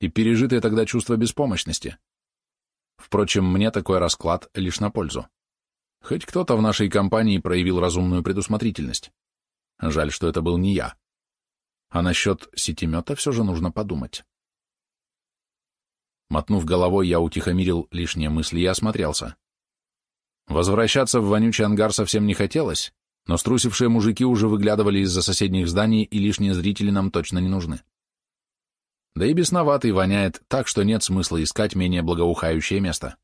и пережитое тогда чувство беспомощности. Впрочем, мне такой расклад лишь на пользу. Хоть кто-то в нашей компании проявил разумную предусмотрительность. Жаль, что это был не я. А насчет сетемета все же нужно подумать. Мотнув головой, я утихомирил лишние мысли и осмотрелся. Возвращаться в вонючий ангар совсем не хотелось, но струсившие мужики уже выглядывали из-за соседних зданий, и лишние зрители нам точно не нужны. Да и бесноватый воняет так, что нет смысла искать менее благоухающее место.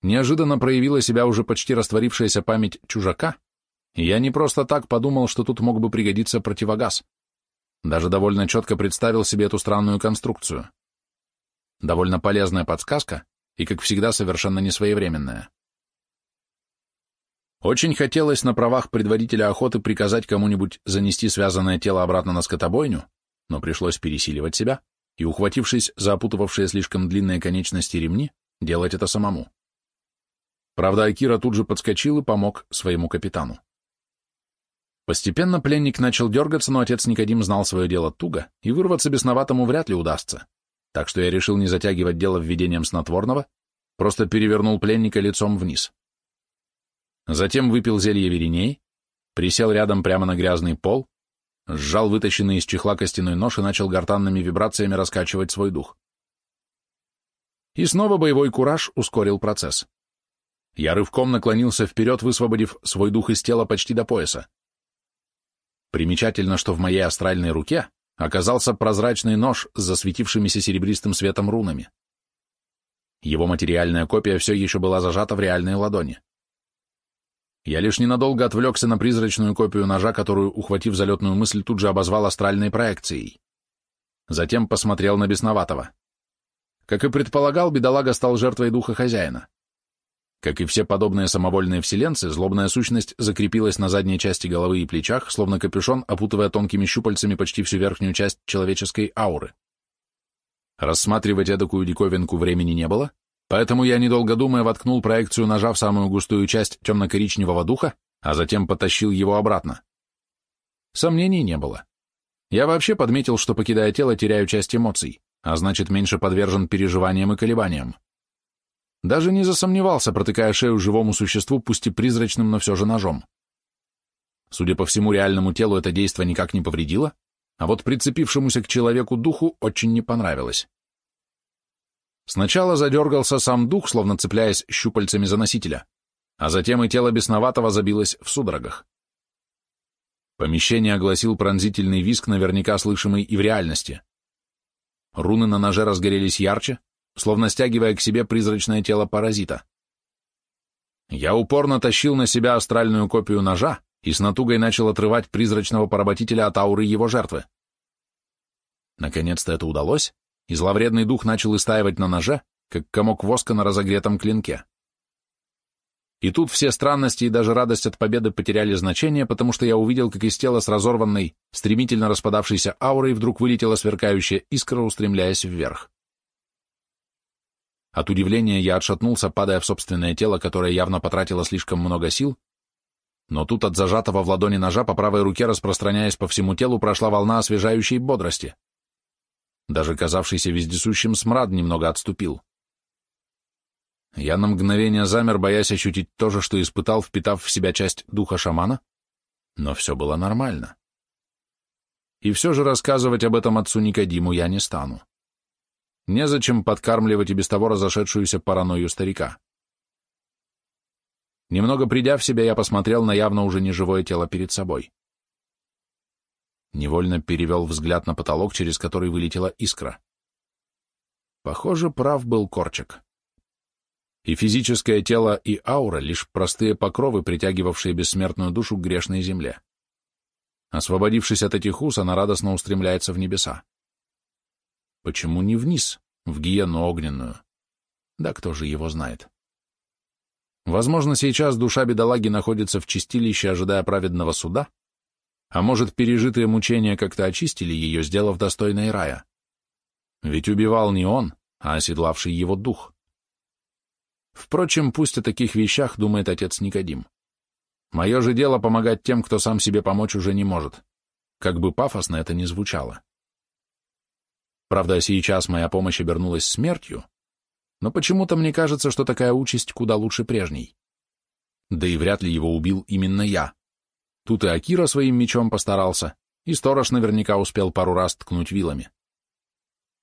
Неожиданно проявила себя уже почти растворившаяся память чужака, и я не просто так подумал, что тут мог бы пригодиться противогаз. Даже довольно четко представил себе эту странную конструкцию. Довольно полезная подсказка и, как всегда, совершенно несвоевременная. Очень хотелось на правах предводителя охоты приказать кому-нибудь занести связанное тело обратно на скотобойню, но пришлось пересиливать себя и, ухватившись за опутывавшие слишком длинные конечности ремни, делать это самому. Правда, Акира тут же подскочил и помог своему капитану. Постепенно пленник начал дергаться, но отец Никодим знал свое дело туго, и вырваться бесноватому вряд ли удастся. Так что я решил не затягивать дело введением снотворного, просто перевернул пленника лицом вниз. Затем выпил зелье вереней, присел рядом прямо на грязный пол, сжал вытащенный из чехла костяной нож и начал гортанными вибрациями раскачивать свой дух. И снова боевой кураж ускорил процесс. Я рывком наклонился вперед, высвободив свой дух из тела почти до пояса. Примечательно, что в моей астральной руке оказался прозрачный нож с засветившимися серебристым светом рунами. Его материальная копия все еще была зажата в реальной ладони. Я лишь ненадолго отвлекся на призрачную копию ножа, которую, ухватив залетную мысль, тут же обозвал астральной проекцией. Затем посмотрел на бесноватого. Как и предполагал, бедолага стал жертвой духа хозяина. Как и все подобные самовольные вселенцы, злобная сущность закрепилась на задней части головы и плечах, словно капюшон, опутывая тонкими щупальцами почти всю верхнюю часть человеческой ауры. Рассматривать эдакую диковинку времени не было, Поэтому я, недолго думая, воткнул проекцию ножа в самую густую часть темно-коричневого духа, а затем потащил его обратно. Сомнений не было. Я вообще подметил, что, покидая тело, теряю часть эмоций, а значит, меньше подвержен переживаниям и колебаниям. Даже не засомневался, протыкая шею живому существу, пусть и призрачным, но все же ножом. Судя по всему, реальному телу это действо никак не повредило, а вот прицепившемуся к человеку духу очень не понравилось. Сначала задергался сам дух, словно цепляясь щупальцами за носителя, а затем и тело бесноватого забилось в судорогах. Помещение огласил пронзительный виск, наверняка слышимый и в реальности. Руны на ноже разгорелись ярче, словно стягивая к себе призрачное тело паразита. Я упорно тащил на себя астральную копию ножа и с натугой начал отрывать призрачного поработителя от ауры его жертвы. Наконец-то это удалось, и зловредный дух начал истаивать на ноже, как комок воска на разогретом клинке. И тут все странности и даже радость от победы потеряли значение, потому что я увидел, как из тела с разорванной, стремительно распадавшейся аурой вдруг вылетела сверкающая искра, устремляясь вверх. От удивления я отшатнулся, падая в собственное тело, которое явно потратило слишком много сил, но тут от зажатого в ладони ножа по правой руке, распространяясь по всему телу, прошла волна освежающей бодрости. Даже казавшийся вездесущим смрад немного отступил. Я на мгновение замер, боясь ощутить то же, что испытал, впитав в себя часть духа шамана, но все было нормально. И все же рассказывать об этом отцу Никодиму я не стану. Незачем подкармливать и без того разошедшуюся паранойю старика. Немного придя в себя, я посмотрел на явно уже неживое тело перед собой. Невольно перевел взгляд на потолок, через который вылетела искра. Похоже, прав был Корчик. И физическое тело, и аура — лишь простые покровы, притягивавшие бессмертную душу к грешной земле. Освободившись от этих уз, она радостно устремляется в небеса. Почему не вниз, в гиену огненную? Да кто же его знает? Возможно, сейчас душа бедолаги находится в чистилище, ожидая праведного суда, а может, пережитые мучения как-то очистили ее, сделав достойной рая? Ведь убивал не он, а оседлавший его дух. Впрочем, пусть о таких вещах думает отец Никодим. Мое же дело помогать тем, кто сам себе помочь уже не может, как бы пафосно это ни звучало. Правда, сейчас моя помощь обернулась смертью, но почему-то мне кажется, что такая участь куда лучше прежней. Да и вряд ли его убил именно я. Тут и Акира своим мечом постарался, и сторож наверняка успел пару раз ткнуть вилами.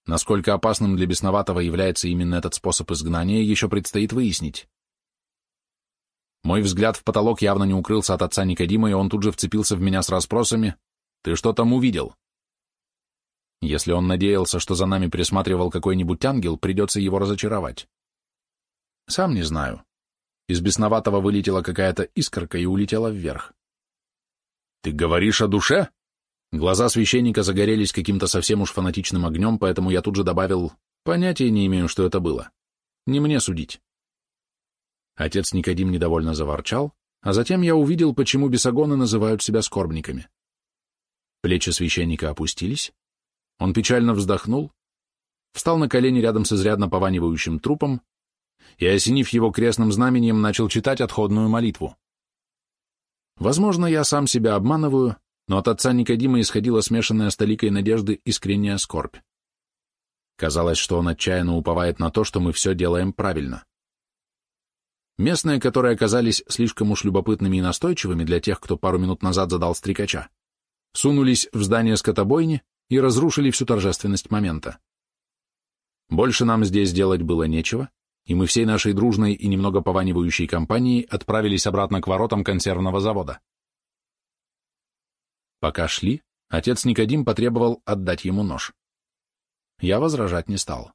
Насколько опасным для бесноватого является именно этот способ изгнания, еще предстоит выяснить. Мой взгляд в потолок явно не укрылся от отца Никодима, и он тут же вцепился в меня с расспросами «Ты что там увидел?» Если он надеялся, что за нами присматривал какой-нибудь ангел, придется его разочаровать. Сам не знаю. Из бесноватого вылетела какая-то искорка и улетела вверх. «Ты говоришь о душе?» Глаза священника загорелись каким-то совсем уж фанатичным огнем, поэтому я тут же добавил, понятия не имею, что это было. Не мне судить. Отец Никодим недовольно заворчал, а затем я увидел, почему бесогоны называют себя скорбниками. Плечи священника опустились, он печально вздохнул, встал на колени рядом с изрядно пованивающим трупом и, осенив его крестным знамением, начал читать отходную молитву. Возможно, я сам себя обманываю, но от отца Никодима исходила смешанная с толикой надежды искренняя скорбь. Казалось, что он отчаянно уповает на то, что мы все делаем правильно. Местные, которые оказались слишком уж любопытными и настойчивыми для тех, кто пару минут назад задал стрекача, сунулись в здание скотобойни и разрушили всю торжественность момента. Больше нам здесь делать было нечего, и мы всей нашей дружной и немного пованивающей компанией отправились обратно к воротам консервного завода. Пока шли, отец Никодим потребовал отдать ему нож. Я возражать не стал,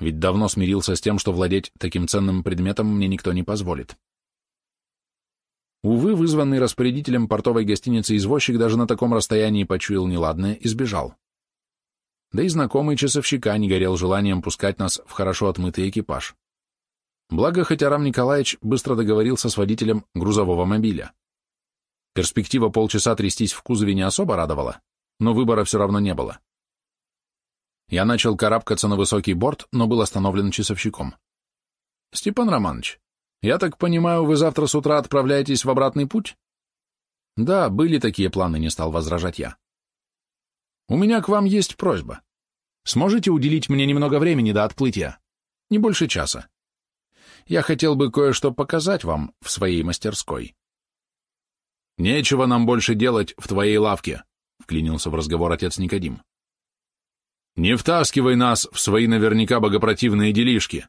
ведь давно смирился с тем, что владеть таким ценным предметом мне никто не позволит. Увы, вызванный распорядителем портовой гостиницы извозчик даже на таком расстоянии почуял неладное и сбежал. Да и знакомый часовщика не горел желанием пускать нас в хорошо отмытый экипаж. Благо, хоть Арам Николаевич быстро договорился с водителем грузового мобиля. Перспектива полчаса трястись в кузове не особо радовала, но выбора все равно не было. Я начал карабкаться на высокий борт, но был остановлен часовщиком. «Степан Романович, я так понимаю, вы завтра с утра отправляетесь в обратный путь?» «Да, были такие планы», — не стал возражать я. «У меня к вам есть просьба. Сможете уделить мне немного времени до отплытия? Не больше часа. Я хотел бы кое-что показать вам в своей мастерской». «Нечего нам больше делать в твоей лавке», — вклинился в разговор отец Никодим. «Не втаскивай нас в свои наверняка богопротивные делишки».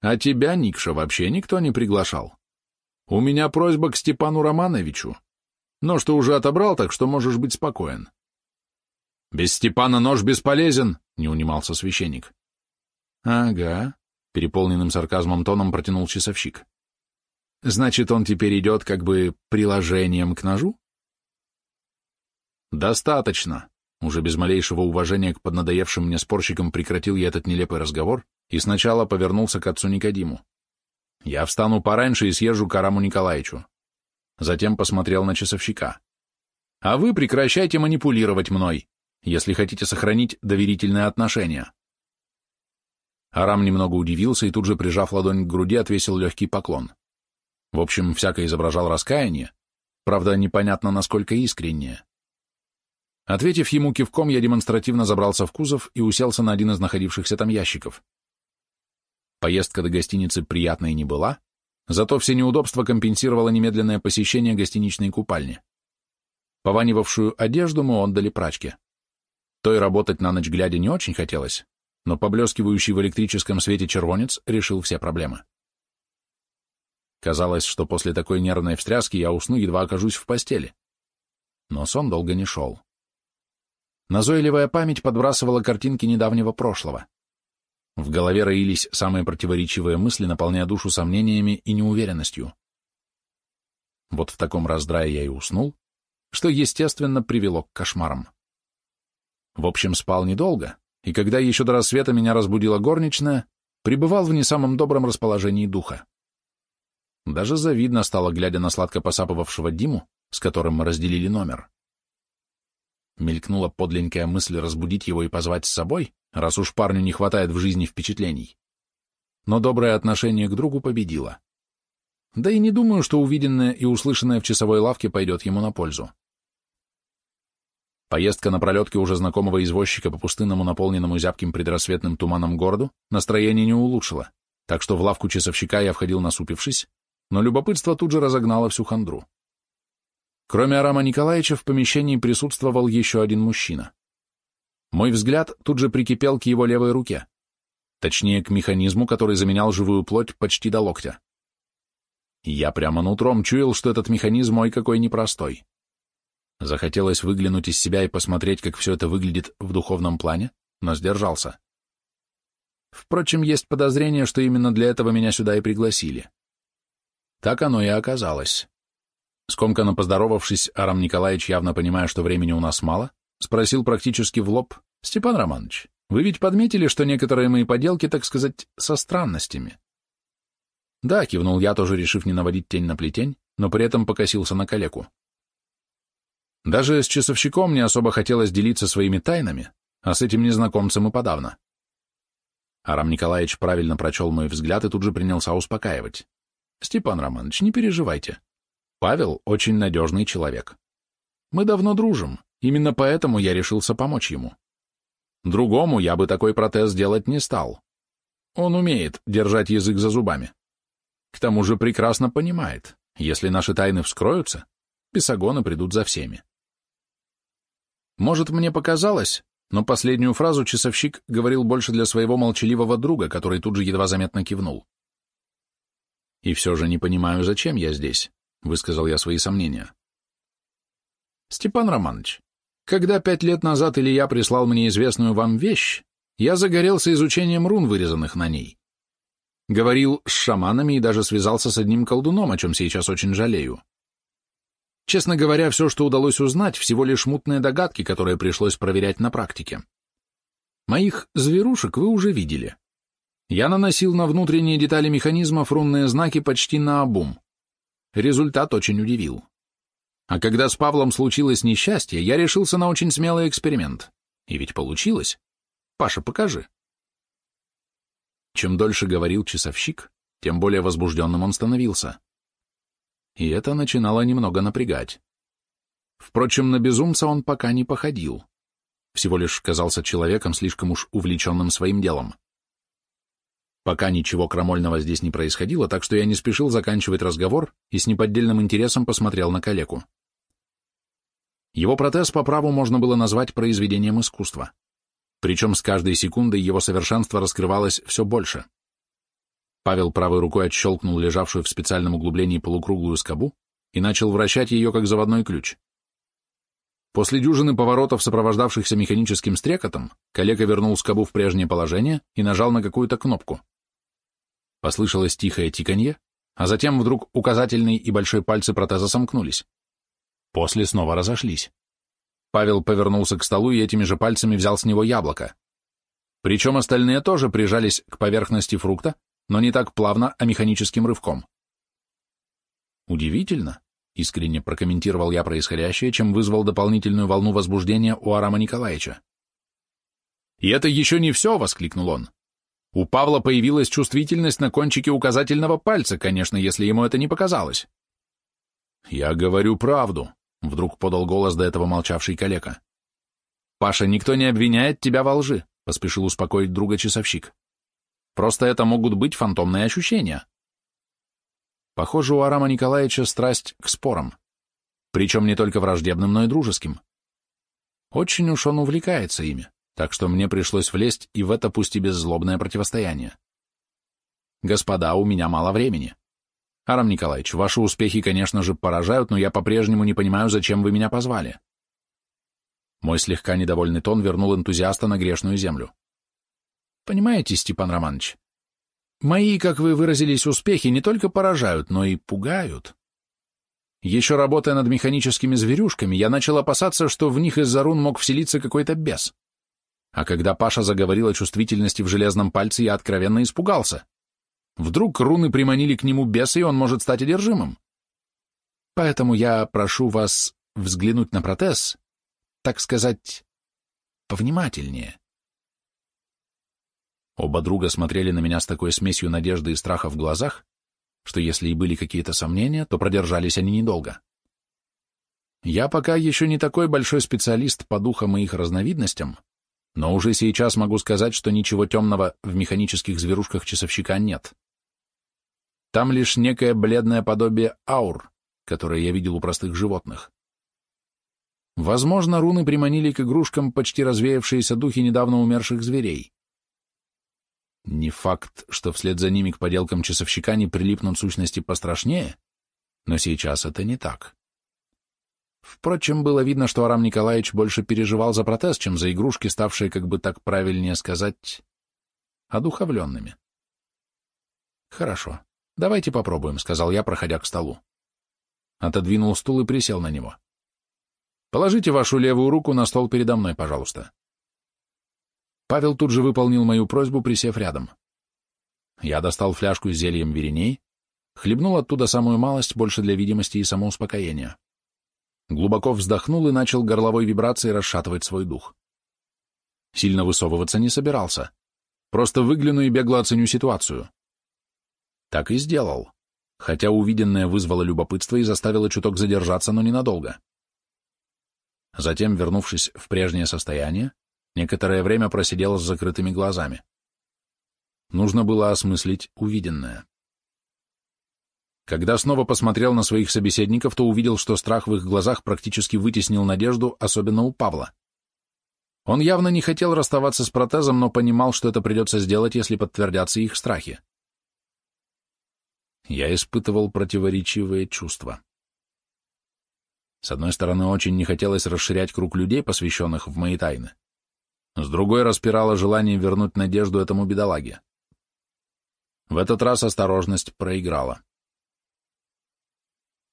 «А тебя, Никша, вообще никто не приглашал. У меня просьба к Степану Романовичу. Нож ты уже отобрал, так что можешь быть спокоен». «Без Степана нож бесполезен», — не унимался священник. «Ага», — переполненным сарказмом тоном протянул часовщик. Значит, он теперь идет как бы приложением к ножу? Достаточно. Уже без малейшего уважения к поднадоевшим мне спорщикам прекратил я этот нелепый разговор и сначала повернулся к отцу Никодиму. Я встану пораньше и съезжу к Араму Николаевичу. Затем посмотрел на часовщика. А вы прекращайте манипулировать мной, если хотите сохранить доверительные отношения. Арам немного удивился и тут же, прижав ладонь к груди, отвесил легкий поклон. В общем, всяко изображал раскаяние, правда, непонятно, насколько искреннее. Ответив ему кивком, я демонстративно забрался в кузов и уселся на один из находившихся там ящиков. Поездка до гостиницы приятной не была, зато все неудобства компенсировало немедленное посещение гостиничной купальни. Пованивавшую одежду мы отдали прачке. Той работать на ночь глядя не очень хотелось, но поблескивающий в электрическом свете червонец решил все проблемы. Казалось, что после такой нервной встряски я усну, едва окажусь в постели. Но сон долго не шел. Назойливая память подбрасывала картинки недавнего прошлого. В голове роились самые противоречивые мысли, наполняя душу сомнениями и неуверенностью. Вот в таком раздрае я и уснул, что, естественно, привело к кошмарам. В общем, спал недолго, и когда еще до рассвета меня разбудила горничная, пребывал в не самом добром расположении духа. Даже завидно стало, глядя на сладко посапывавшего Диму, с которым мы разделили номер. Мелькнула подленькая мысль разбудить его и позвать с собой, раз уж парню не хватает в жизни впечатлений. Но доброе отношение к другу победило. Да и не думаю, что увиденное и услышанное в часовой лавке пойдет ему на пользу. Поездка на пролетке уже знакомого извозчика по пустынному, наполненному зябким предрассветным туманом городу, настроение не улучшило, так что в лавку часовщика я входил насупившись, но любопытство тут же разогнало всю хандру. Кроме Арама Николаевича в помещении присутствовал еще один мужчина. Мой взгляд тут же прикипел к его левой руке, точнее, к механизму, который заменял живую плоть почти до локтя. Я прямо нутром чуял, что этот механизм мой какой непростой. Захотелось выглянуть из себя и посмотреть, как все это выглядит в духовном плане, но сдержался. Впрочем, есть подозрение, что именно для этого меня сюда и пригласили. Так оно и оказалось. Скомканно поздоровавшись, Арам Николаевич, явно понимая, что времени у нас мало, спросил практически в лоб, «Степан Романович, вы ведь подметили, что некоторые мои поделки, так сказать, со странностями?» «Да», — кивнул я, тоже решив не наводить тень на плетень, но при этом покосился на калеку. Даже с часовщиком не особо хотелось делиться своими тайнами, а с этим незнакомцем и подавно. Арам Николаевич правильно прочел мой взгляд и тут же принялся успокаивать. «Степан Романович, не переживайте. Павел очень надежный человек. Мы давно дружим, именно поэтому я решился помочь ему. Другому я бы такой протез делать не стал. Он умеет держать язык за зубами. К тому же прекрасно понимает, если наши тайны вскроются, писагоны придут за всеми. Может, мне показалось, но последнюю фразу часовщик говорил больше для своего молчаливого друга, который тут же едва заметно кивнул. И все же не понимаю, зачем я здесь. — высказал я свои сомнения. «Степан Романович, когда пять лет назад Илья прислал мне известную вам вещь, я загорелся изучением рун, вырезанных на ней. Говорил с шаманами и даже связался с одним колдуном, о чем сейчас очень жалею. Честно говоря, все, что удалось узнать, всего лишь мутные догадки, которые пришлось проверять на практике. Моих зверушек вы уже видели. Я наносил на внутренние детали механизмов рунные знаки почти на обум. Результат очень удивил. А когда с Павлом случилось несчастье, я решился на очень смелый эксперимент. И ведь получилось. Паша, покажи. Чем дольше говорил часовщик, тем более возбужденным он становился. И это начинало немного напрягать. Впрочем, на безумца он пока не походил. Всего лишь казался человеком, слишком уж увлеченным своим делом. Пока ничего крамольного здесь не происходило, так что я не спешил заканчивать разговор и с неподдельным интересом посмотрел на калеку. Его протез по праву можно было назвать произведением искусства. Причем с каждой секундой его совершенство раскрывалось все больше. Павел правой рукой отщелкнул лежавшую в специальном углублении полукруглую скобу и начал вращать ее как заводной ключ. После дюжины поворотов, сопровождавшихся механическим стрекотом, коллега вернул скобу в прежнее положение и нажал на какую-то кнопку. Послышалось тихое тиканье, а затем вдруг указательный и большой пальцы протеза сомкнулись. После снова разошлись. Павел повернулся к столу и этими же пальцами взял с него яблоко. Причем остальные тоже прижались к поверхности фрукта, но не так плавно, а механическим рывком. Удивительно, искренне прокомментировал я происходящее, чем вызвал дополнительную волну возбуждения у Арама Николаевича. «И это еще не все!» — воскликнул он. У Павла появилась чувствительность на кончике указательного пальца, конечно, если ему это не показалось. «Я говорю правду», — вдруг подал голос до этого молчавший калека. «Паша, никто не обвиняет тебя во лжи», — поспешил успокоить друга часовщик. «Просто это могут быть фантомные ощущения». Похоже, у Арама Николаевича страсть к спорам. Причем не только враждебным, но и дружеским. Очень уж он увлекается ими так что мне пришлось влезть и в это пусть и беззлобное противостояние. Господа, у меня мало времени. Арам Николаевич, ваши успехи, конечно же, поражают, но я по-прежнему не понимаю, зачем вы меня позвали. Мой слегка недовольный тон вернул энтузиаста на грешную землю. Понимаете, Степан Романович, мои, как вы выразились, успехи не только поражают, но и пугают. Еще работая над механическими зверюшками, я начал опасаться, что в них из-за рун мог вселиться какой-то бес. А когда Паша заговорил о чувствительности в железном пальце, я откровенно испугался. Вдруг руны приманили к нему беса, и он может стать одержимым. Поэтому я прошу вас взглянуть на протез, так сказать, повнимательнее. Оба друга смотрели на меня с такой смесью надежды и страха в глазах, что если и были какие-то сомнения, то продержались они недолго. Я пока еще не такой большой специалист по духам и их разновидностям, но уже сейчас могу сказать, что ничего темного в механических зверушках часовщика нет. Там лишь некое бледное подобие аур, которое я видел у простых животных. Возможно, руны приманили к игрушкам почти развеявшиеся духи недавно умерших зверей. Не факт, что вслед за ними к поделкам часовщика не прилипнут сущности пострашнее, но сейчас это не так. Впрочем, было видно, что Арам Николаевич больше переживал за протез, чем за игрушки, ставшие, как бы так правильнее сказать, одуховленными. «Хорошо, давайте попробуем», — сказал я, проходя к столу. Отодвинул стул и присел на него. Положите вашу левую руку на стол передо мной, пожалуйста. Павел тут же выполнил мою просьбу, присев рядом. Я достал фляжку с зельем вереней, хлебнул оттуда самую малость, больше для видимости и самоуспокоения. Глубоко вздохнул и начал горловой вибрацией расшатывать свой дух. Сильно высовываться не собирался. Просто выгляну и бегло оценю ситуацию. Так и сделал, хотя увиденное вызвало любопытство и заставило чуток задержаться, но ненадолго. Затем, вернувшись в прежнее состояние, некоторое время просидел с закрытыми глазами. Нужно было осмыслить увиденное. Когда снова посмотрел на своих собеседников, то увидел, что страх в их глазах практически вытеснил надежду, особенно у Павла. Он явно не хотел расставаться с протезом, но понимал, что это придется сделать, если подтвердятся их страхи. Я испытывал противоречивые чувства. С одной стороны, очень не хотелось расширять круг людей, посвященных в мои тайны. С другой распирало желание вернуть надежду этому бедолаге. В этот раз осторожность проиграла.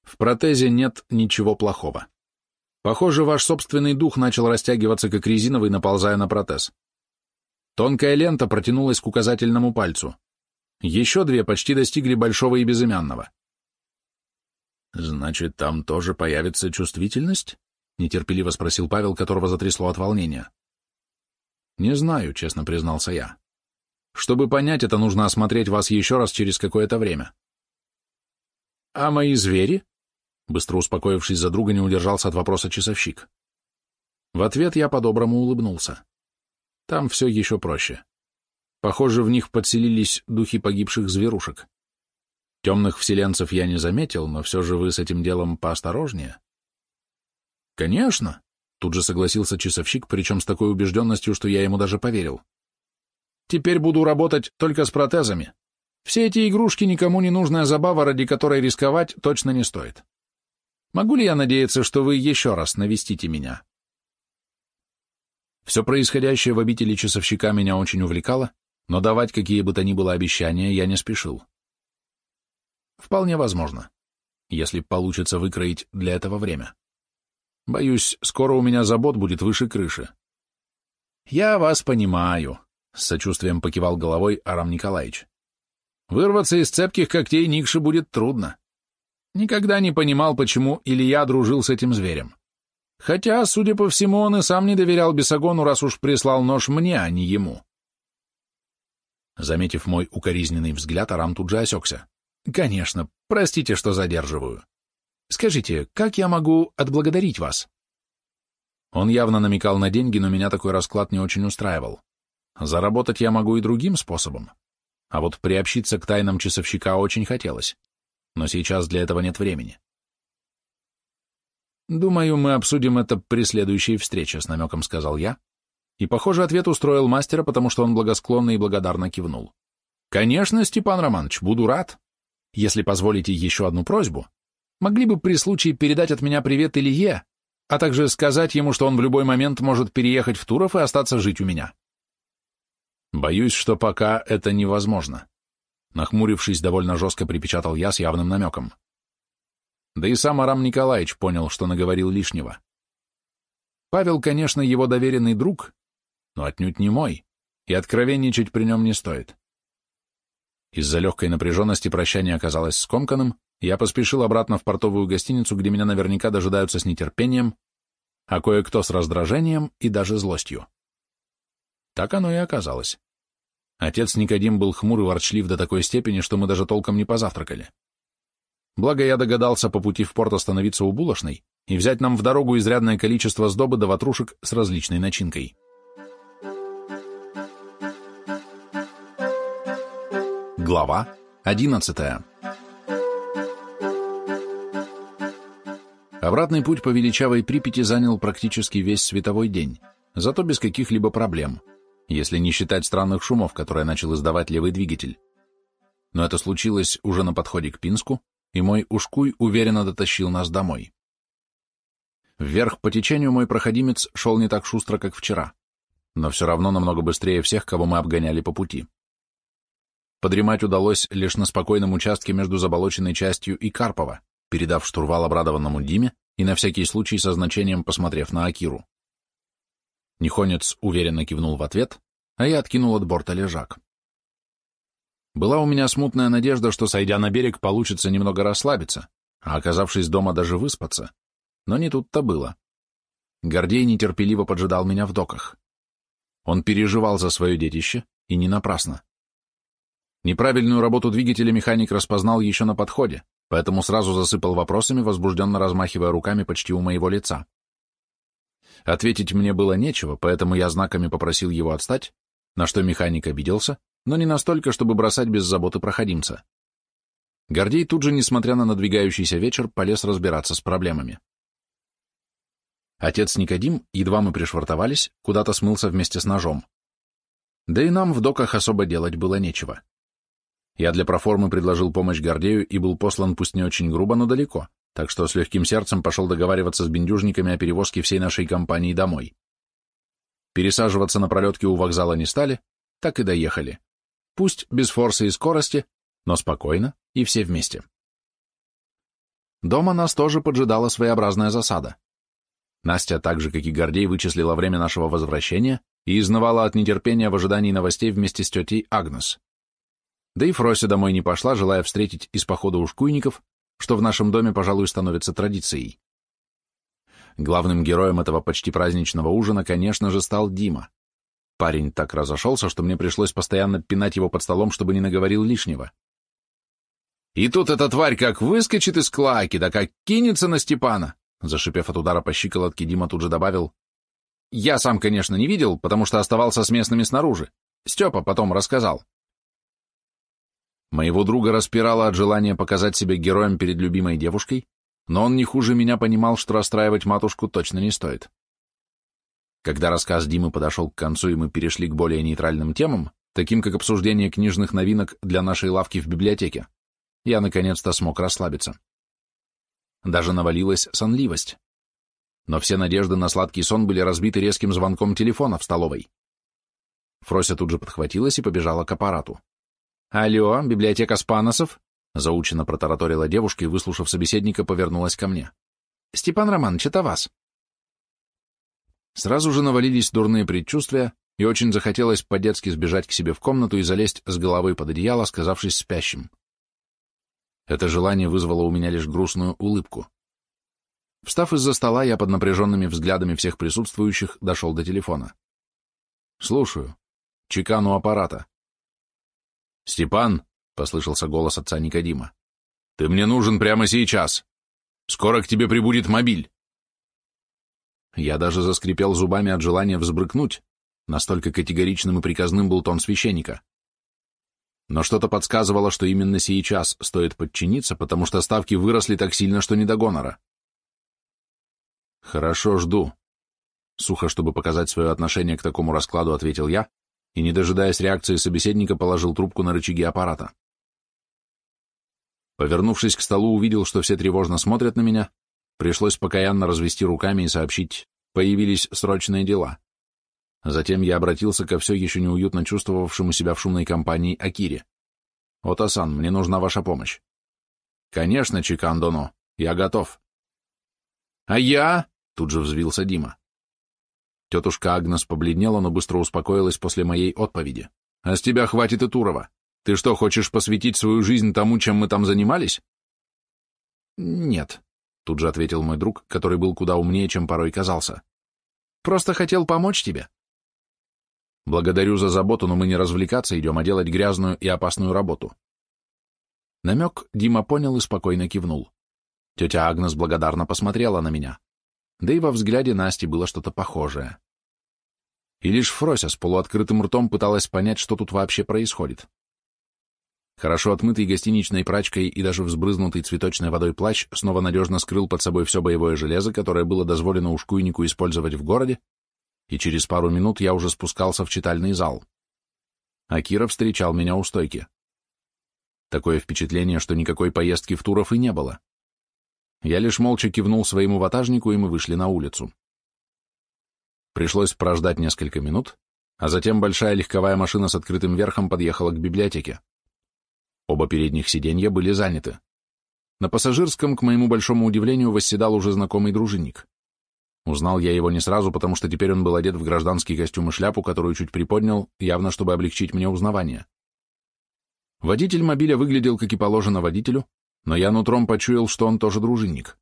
В протезе нет ничего плохого. Похоже, ваш собственный дух начал растягиваться, как резиновый, наползая на протез. Тонкая лента протянулась к указательному пальцу. Еще две почти достигли большого и безымянного. «Значит, там тоже появится чувствительность?» — нетерпеливо спросил Павел, которого затрясло от волнения. «Не знаю», — честно признался я. «Чтобы понять это, нужно осмотреть вас еще раз через какое-то время». «А мои звери?» Быстро успокоившись за друга, не удержался от вопроса часовщик. В ответ я по-доброму улыбнулся. Там все еще проще. Похоже, в них подселились духи погибших зверушек. Темных вселенцев я не заметил, но все же вы с этим делом поосторожнее. Конечно, тут же согласился часовщик, причем с такой убежденностью, что я ему даже поверил. Теперь буду работать только с протезами. Все эти игрушки никому не нужная забава, ради которой рисковать точно не стоит. Могу ли я надеяться, что вы еще раз навестите меня? Все происходящее в обители часовщика меня очень увлекало, но давать какие бы то ни было обещания я не спешил. Вполне возможно, если получится выкроить для этого время. Боюсь, скоро у меня забот будет выше крыши. Я вас понимаю, с сочувствием покивал головой Арам Николаевич. Вырваться из цепких когтей Никши будет трудно. Никогда не понимал, почему Илья дружил с этим зверем. Хотя, судя по всему, он и сам не доверял Бесогону, раз уж прислал нож мне, а не ему. Заметив мой укоризненный взгляд, Арам тут же осекся. Конечно, простите, что задерживаю. Скажите, как я могу отблагодарить вас? Он явно намекал на деньги, но меня такой расклад не очень устраивал. Заработать я могу и другим способом. А вот приобщиться к тайнам часовщика очень хотелось. Но сейчас для этого нет времени. «Думаю, мы обсудим это при следующей встрече», — с намеком сказал я. И, похоже, ответ устроил мастера, потому что он благосклонно и благодарно кивнул. «Конечно, Степан Романович, буду рад. Если позволите еще одну просьбу, могли бы при случае передать от меня привет Илье, а также сказать ему, что он в любой момент может переехать в Туров и остаться жить у меня. Боюсь, что пока это невозможно. Нахмурившись, довольно жестко припечатал я с явным намеком. Да и сам Арам Николаевич понял, что наговорил лишнего. Павел, конечно, его доверенный друг, но отнюдь не мой, и откровенничать при нем не стоит. Из-за легкой напряженности прощание оказалось скомканным, я поспешил обратно в портовую гостиницу, где меня наверняка дожидаются с нетерпением, а кое-кто с раздражением и даже злостью. Так оно и оказалось. Отец Никодим был хмур и ворчлив до такой степени, что мы даже толком не позавтракали. Благо я догадался по пути в порт остановиться у булочной, и взять нам в дорогу изрядное количество сдобы до ватрушек с различной начинкой. Глава 11 Обратный путь по величавой Припяти занял практически весь световой день, зато без каких-либо проблем, если не считать странных шумов, которые начал издавать левый двигатель. Но это случилось уже на подходе к Пинску, и мой ушкуй уверенно дотащил нас домой. Вверх по течению мой проходимец шел не так шустро, как вчера, но все равно намного быстрее всех, кого мы обгоняли по пути. Подремать удалось лишь на спокойном участке между заболоченной частью и Карпова, передав штурвал обрадованному Диме и на всякий случай со значением посмотрев на Акиру. Нихонец уверенно кивнул в ответ, а я откинул от борта лежак. Была у меня смутная надежда, что, сойдя на берег, получится немного расслабиться, а оказавшись дома, даже выспаться. Но не тут-то было. Гордей нетерпеливо поджидал меня в доках. Он переживал за свое детище, и не напрасно. Неправильную работу двигателя механик распознал еще на подходе, поэтому сразу засыпал вопросами, возбужденно размахивая руками почти у моего лица. Ответить мне было нечего, поэтому я знаками попросил его отстать, на что механик обиделся, но не настолько, чтобы бросать без заботы проходимца. Гордей тут же, несмотря на надвигающийся вечер, полез разбираться с проблемами. Отец Никодим, едва мы пришвартовались, куда-то смылся вместе с ножом. Да и нам в доках особо делать было нечего. Я для проформы предложил помощь Гордею и был послан пусть не очень грубо, но далеко, так что с легким сердцем пошел договариваться с бендюжниками о перевозке всей нашей компании домой. Пересаживаться на пролетке у вокзала не стали, так и доехали. Пусть без форса и скорости, но спокойно и все вместе. Дома нас тоже поджидала своеобразная засада. Настя, так же, как и Гордей, вычислила время нашего возвращения и изнывала от нетерпения в ожидании новостей вместе с тетей Агнес. Да и Фрося домой не пошла, желая встретить из похода ушкуйников, что в нашем доме, пожалуй, становится традицией. Главным героем этого почти праздничного ужина, конечно же, стал Дима. Парень так разошелся, что мне пришлось постоянно пинать его под столом, чтобы не наговорил лишнего. И тут эта тварь как выскочит из клаки, да как кинется на Степана, зашипев от удара по щиколотке, Дима тут же добавил. Я сам, конечно, не видел, потому что оставался с местными снаружи. Степа потом рассказал. Моего друга распирало от желания показать себя героем перед любимой девушкой, но он не хуже меня понимал, что расстраивать матушку точно не стоит. Когда рассказ Димы подошел к концу, и мы перешли к более нейтральным темам, таким как обсуждение книжных новинок для нашей лавки в библиотеке, я наконец-то смог расслабиться. Даже навалилась сонливость. Но все надежды на сладкий сон были разбиты резким звонком телефона в столовой. Фрося тут же подхватилась и побежала к аппарату. «Алло, библиотека Спаносов?» Заучено протараторила девушка и, выслушав собеседника, повернулась ко мне. «Степан Романович, это вас». Сразу же навалились дурные предчувствия, и очень захотелось по-детски сбежать к себе в комнату и залезть с головой под одеяло, сказавшись спящим. Это желание вызвало у меня лишь грустную улыбку. Встав из-за стола, я под напряженными взглядами всех присутствующих дошел до телефона. «Слушаю. Чекану аппарата». «Степан», — послышался голос отца Никодима, — «ты мне нужен прямо сейчас. Скоро к тебе прибудет мобиль». Я даже заскрипел зубами от желания взбрыкнуть, настолько категоричным и приказным был тон священника. Но что-то подсказывало, что именно сейчас стоит подчиниться, потому что ставки выросли так сильно, что не до гонора. «Хорошо, жду», — сухо, чтобы показать свое отношение к такому раскладу, ответил я, и, не дожидаясь реакции собеседника, положил трубку на рычаги аппарата. Повернувшись к столу, увидел, что все тревожно смотрят на меня, пришлось покаянно развести руками и сообщить, появились срочные дела. Затем я обратился ко все еще неуютно чувствовавшему себя в шумной компании Акире. «Отасан, мне нужна ваша помощь». «Конечно, Чикандоно, я готов». «А я?» — тут же взвился Дима. Тетушка Агнес побледнела, но быстро успокоилась после моей отповеди. «А с тебя хватит и Турова. Ты что, хочешь посвятить свою жизнь тому, чем мы там занимались?» «Нет», — тут же ответил мой друг, который был куда умнее, чем порой казался. «Просто хотел помочь тебе». «Благодарю за заботу, но мы не развлекаться идем, а делать грязную и опасную работу». Намек Дима понял и спокойно кивнул. Тетя Агнес благодарно посмотрела на меня. Да и во взгляде Насти было что-то похожее. И лишь Фрося с полуоткрытым ртом пыталась понять, что тут вообще происходит. Хорошо отмытый гостиничной прачкой и даже взбрызнутый цветочной водой плащ снова надежно скрыл под собой все боевое железо, которое было дозволено ушкуйнику использовать в городе, и через пару минут я уже спускался в читальный зал. А Кира встречал меня у стойки. Такое впечатление, что никакой поездки в Туров и не было. Я лишь молча кивнул своему ватажнику, и мы вышли на улицу. Пришлось прождать несколько минут, а затем большая легковая машина с открытым верхом подъехала к библиотеке. Оба передних сиденья были заняты. На пассажирском, к моему большому удивлению, восседал уже знакомый дружинник. Узнал я его не сразу, потому что теперь он был одет в гражданский костюм и шляпу, которую чуть приподнял, явно чтобы облегчить мне узнавание. Водитель мобиля выглядел, как и положено водителю, но я нутром почуял, что он тоже дружинник.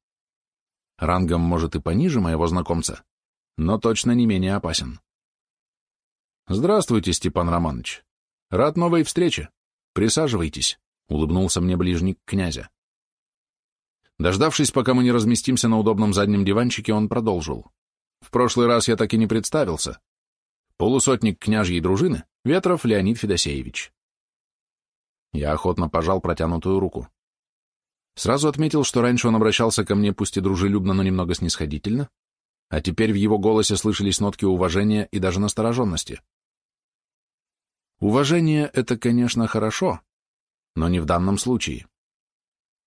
Рангом, может, и пониже моего знакомца, но точно не менее опасен. «Здравствуйте, Степан Романович. Рад новой встрече. Присаживайтесь», — улыбнулся мне ближник князя. Дождавшись, пока мы не разместимся на удобном заднем диванчике, он продолжил. «В прошлый раз я так и не представился. Полусотник княжьей дружины, Ветров Леонид Федосеевич». Я охотно пожал протянутую руку. Сразу отметил, что раньше он обращался ко мне пусть и дружелюбно, но немного снисходительно, а теперь в его голосе слышались нотки уважения и даже настороженности. Уважение — это, конечно, хорошо, но не в данном случае.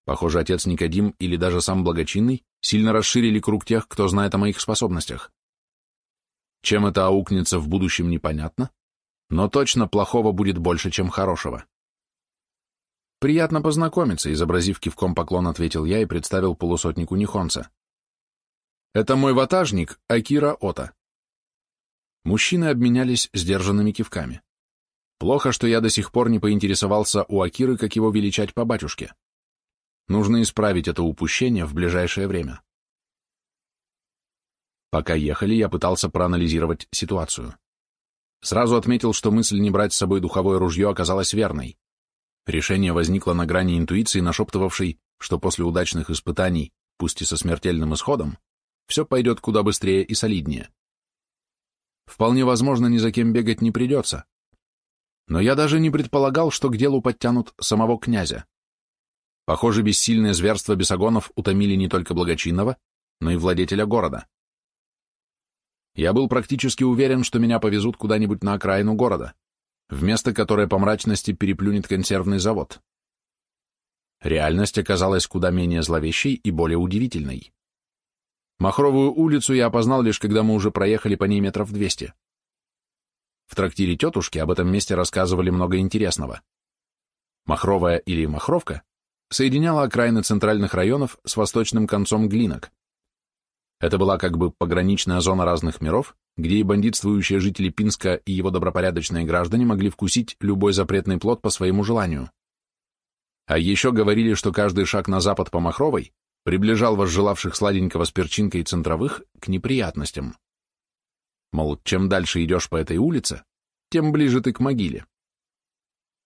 Похоже, отец Никодим или даже сам Благочинный сильно расширили круг тех, кто знает о моих способностях. Чем это аукнется в будущем, непонятно, но точно плохого будет больше, чем хорошего. «Приятно познакомиться», — изобразив кивком поклон, ответил я и представил полусотнику Нихонца. «Это мой ватажник, Акира Ота». Мужчины обменялись сдержанными кивками. Плохо, что я до сих пор не поинтересовался у Акиры, как его величать по батюшке. Нужно исправить это упущение в ближайшее время. Пока ехали, я пытался проанализировать ситуацию. Сразу отметил, что мысль не брать с собой духовое ружье оказалась верной. Решение возникло на грани интуиции, нашептывавшей, что после удачных испытаний, пусть и со смертельным исходом, все пойдет куда быстрее и солиднее. Вполне возможно, ни за кем бегать не придется, но я даже не предполагал, что к делу подтянут самого князя. Похоже, бессильные зверства бесогонов утомили не только благочинного, но и владетеля города. Я был практически уверен, что меня повезут куда-нибудь на окраину города, в место, которое по мрачности переплюнет консервный завод. Реальность оказалась куда менее зловещей и более удивительной. Махровую улицу я опознал лишь, когда мы уже проехали по ней метров двести. В трактире тетушки об этом месте рассказывали много интересного. Махровая или Махровка соединяла окраины центральных районов с восточным концом Глинок. Это была как бы пограничная зона разных миров, где и бандитствующие жители Пинска и его добропорядочные граждане могли вкусить любой запретный плод по своему желанию. А еще говорили, что каждый шаг на запад по Махровой приближал возжелавших сладенького с перчинкой центровых к неприятностям. Мол, чем дальше идешь по этой улице, тем ближе ты к могиле.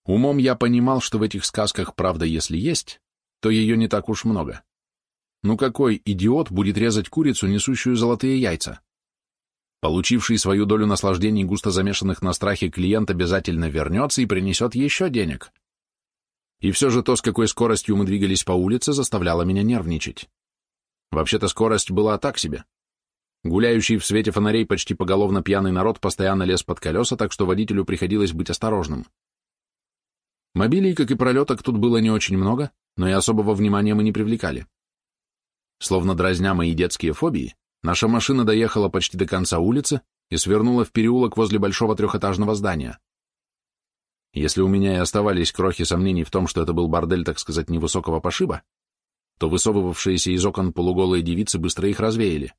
Умом я понимал, что в этих сказках правда если есть, то ее не так уж много. Ну какой идиот будет резать курицу, несущую золотые яйца? Получивший свою долю наслаждений, густо замешанных на страхе, клиент обязательно вернется и принесет еще денег. И все же то, с какой скоростью мы двигались по улице, заставляло меня нервничать. Вообще-то скорость была так себе. Гуляющий в свете фонарей почти поголовно пьяный народ постоянно лез под колеса, так что водителю приходилось быть осторожным. Мобилей, как и пролеток, тут было не очень много, но и особого внимания мы не привлекали. Словно дразня мои детские фобии, наша машина доехала почти до конца улицы и свернула в переулок возле большого трехэтажного здания. Если у меня и оставались крохи сомнений в том, что это был бордель, так сказать, невысокого пошиба, то высовывавшиеся из окон полуголые девицы быстро их развеяли.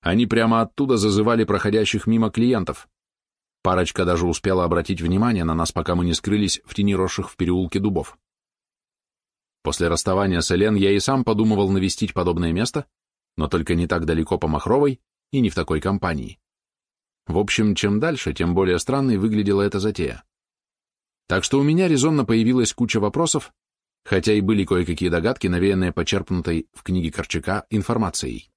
Они прямо оттуда зазывали проходящих мимо клиентов. Парочка даже успела обратить внимание на нас, пока мы не скрылись в тени росших в переулке дубов. После расставания с Элен я и сам подумывал навестить подобное место, но только не так далеко по Махровой и не в такой компании. В общем, чем дальше, тем более странной выглядела эта затея. Так что у меня резонно появилась куча вопросов, хотя и были кое-какие догадки, навеянные почерпнутой в книге Корчака информацией.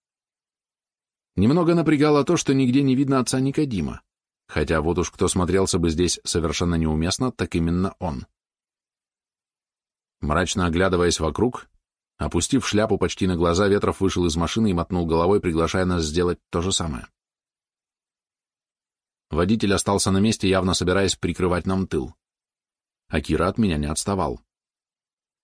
Немного напрягало то, что нигде не видно отца Никодима, хотя вот уж кто смотрелся бы здесь совершенно неуместно, так именно он. Мрачно оглядываясь вокруг, опустив шляпу почти на глаза, Ветров вышел из машины и мотнул головой, приглашая нас сделать то же самое. Водитель остался на месте, явно собираясь прикрывать нам тыл. Акира от меня не отставал.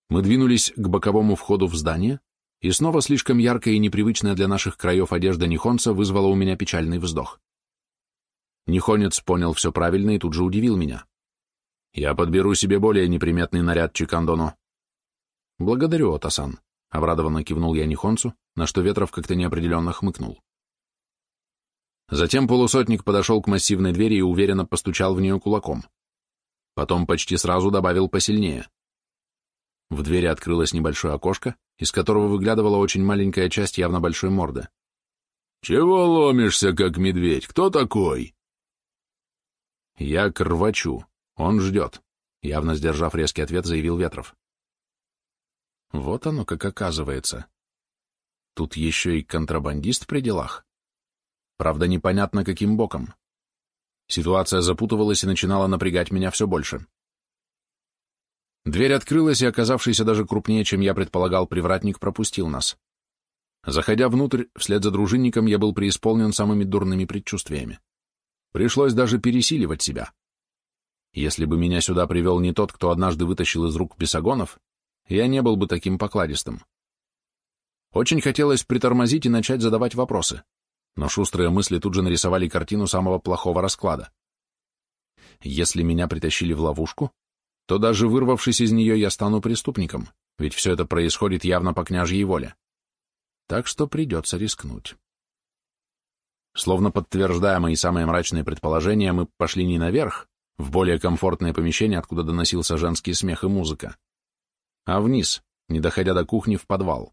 Мы двинулись к боковому входу в здание, и снова слишком яркая и непривычная для наших краев одежда Нихонца вызвала у меня печальный вздох. Нихонец понял все правильно и тут же удивил меня. «Я подберу себе более неприметный наряд Чикандоно». «Благодарю, Отасан», — обрадованно кивнул я Нихонцу, на что Ветров как-то неопределенно хмыкнул. Затем полусотник подошел к массивной двери и уверенно постучал в нее кулаком. Потом почти сразу добавил посильнее. В двери открылось небольшое окошко, из которого выглядывала очень маленькая часть явно большой морды. «Чего ломишься, как медведь? Кто такой?» «Я к рвачу. Он ждет», — явно сдержав резкий ответ, заявил Ветров. Вот оно как оказывается. Тут еще и контрабандист при делах. Правда, непонятно, каким боком. Ситуация запутывалась и начинала напрягать меня все больше. Дверь открылась, и оказавшийся даже крупнее, чем я предполагал, привратник пропустил нас. Заходя внутрь, вслед за дружинником, я был преисполнен самыми дурными предчувствиями. Пришлось даже пересиливать себя. Если бы меня сюда привел не тот, кто однажды вытащил из рук бесогонов, я не был бы таким покладистым. Очень хотелось притормозить и начать задавать вопросы, но шустрые мысли тут же нарисовали картину самого плохого расклада. Если меня притащили в ловушку, то даже вырвавшись из нее, я стану преступником, ведь все это происходит явно по княжьей воле. Так что придется рискнуть. Словно подтверждая мои самые мрачные предположения, мы пошли не наверх, в более комфортное помещение, откуда доносился женский смех и музыка, а вниз, не доходя до кухни, в подвал.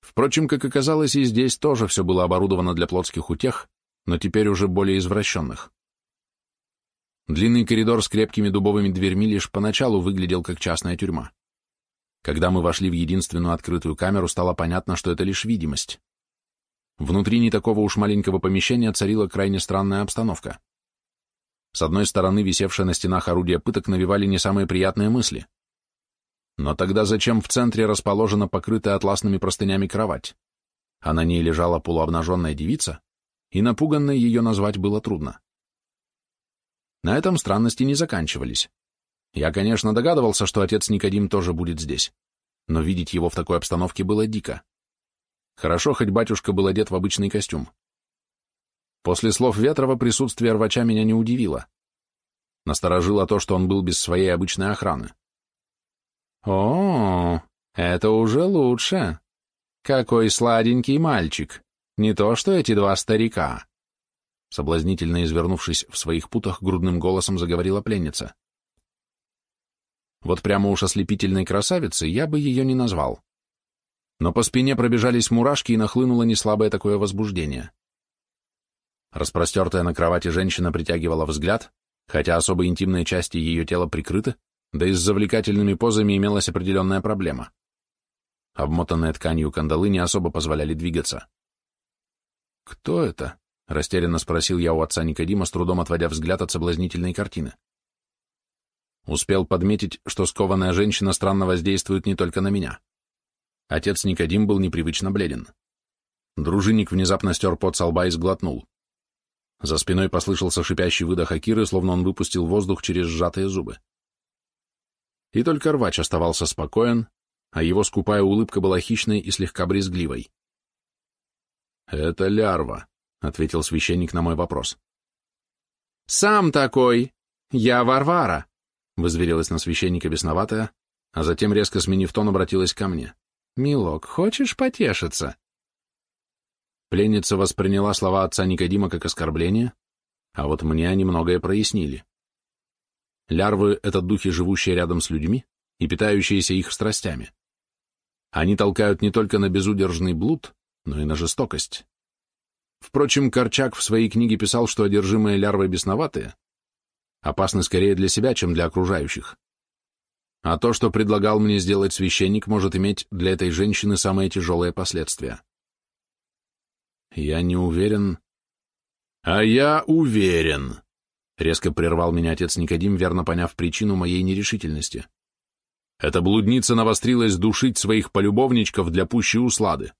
Впрочем, как оказалось, и здесь тоже все было оборудовано для плотских утех, но теперь уже более извращенных. Длинный коридор с крепкими дубовыми дверьми лишь поначалу выглядел как частная тюрьма. Когда мы вошли в единственную открытую камеру, стало понятно, что это лишь видимость. Внутри не такого уж маленького помещения царила крайне странная обстановка. С одной стороны, висевшие на стенах орудия пыток навевали не самые приятные мысли. Но тогда зачем в центре расположена покрытая атласными простынями кровать? А на ней лежала полуобнаженная девица, и напуганной ее назвать было трудно. На этом странности не заканчивались. Я, конечно, догадывался, что отец Никодим тоже будет здесь, но видеть его в такой обстановке было дико. Хорошо, хоть батюшка был одет в обычный костюм. После слов Ветрова присутствие рвача меня не удивило. Насторожило то, что он был без своей обычной охраны. «О, это уже лучше. Какой сладенький мальчик. Не то, что эти два старика соблазнительно извернувшись в своих путах, грудным голосом заговорила пленница. Вот прямо уж ослепительной красавицей я бы ее не назвал. Но по спине пробежались мурашки и нахлынуло неслабое такое возбуждение. Распростертая на кровати женщина притягивала взгляд, хотя особо интимные части ее тела прикрыты, да и с завлекательными позами имелась определенная проблема. Обмотанные тканью кандалы не особо позволяли двигаться. «Кто это?» — растерянно спросил я у отца Никодима, с трудом отводя взгляд от соблазнительной картины. Успел подметить, что скованная женщина странно воздействует не только на меня. Отец Никодим был непривычно бледен. Дружинник внезапно стер пот со лба и сглотнул. За спиной послышался шипящий выдох Акиры, словно он выпустил воздух через сжатые зубы. И только рвач оставался спокоен, а его скупая улыбка была хищной и слегка брезгливой. «Это лярва», — ответил священник на мой вопрос. «Сам такой! Я Варвара!» — возверилась на священника бесноватая, а затем, резко сменив тон, обратилась ко мне. «Милок, хочешь потешиться?» Пленница восприняла слова отца Никодима как оскорбление, а вот мне они многое прояснили. Лярвы — это духи, живущие рядом с людьми и питающиеся их страстями. Они толкают не только на безудержный блуд, но и на жестокость. Впрочем, Корчак в своей книге писал, что одержимые лярвы бесноватые опасны скорее для себя, чем для окружающих. а то, что предлагал мне сделать священник, может иметь для этой женщины самые тяжелые последствия. Я не уверен... А я уверен, резко прервал меня отец Никодим, верно поняв причину моей нерешительности. Эта блудница навострилась душить своих полюбовничков для пущей услады.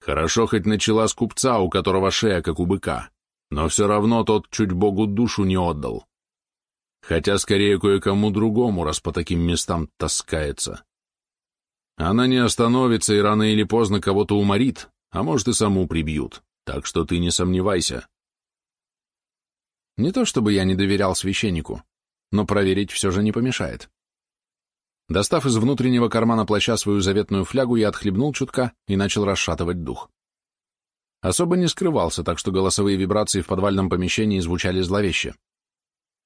Хорошо хоть начала с купца, у которого шея как у быка, но все равно тот чуть Богу душу не отдал. Хотя скорее кое-кому другому, раз по таким местам таскается. Она не остановится и рано или поздно кого-то уморит, а может и саму прибьют, так что ты не сомневайся. Не то чтобы я не доверял священнику, но проверить все же не помешает. Достав из внутреннего кармана плаща свою заветную флягу, я отхлебнул чутка и начал расшатывать дух. Особо не скрывался, так что голосовые вибрации в подвальном помещении звучали зловеще.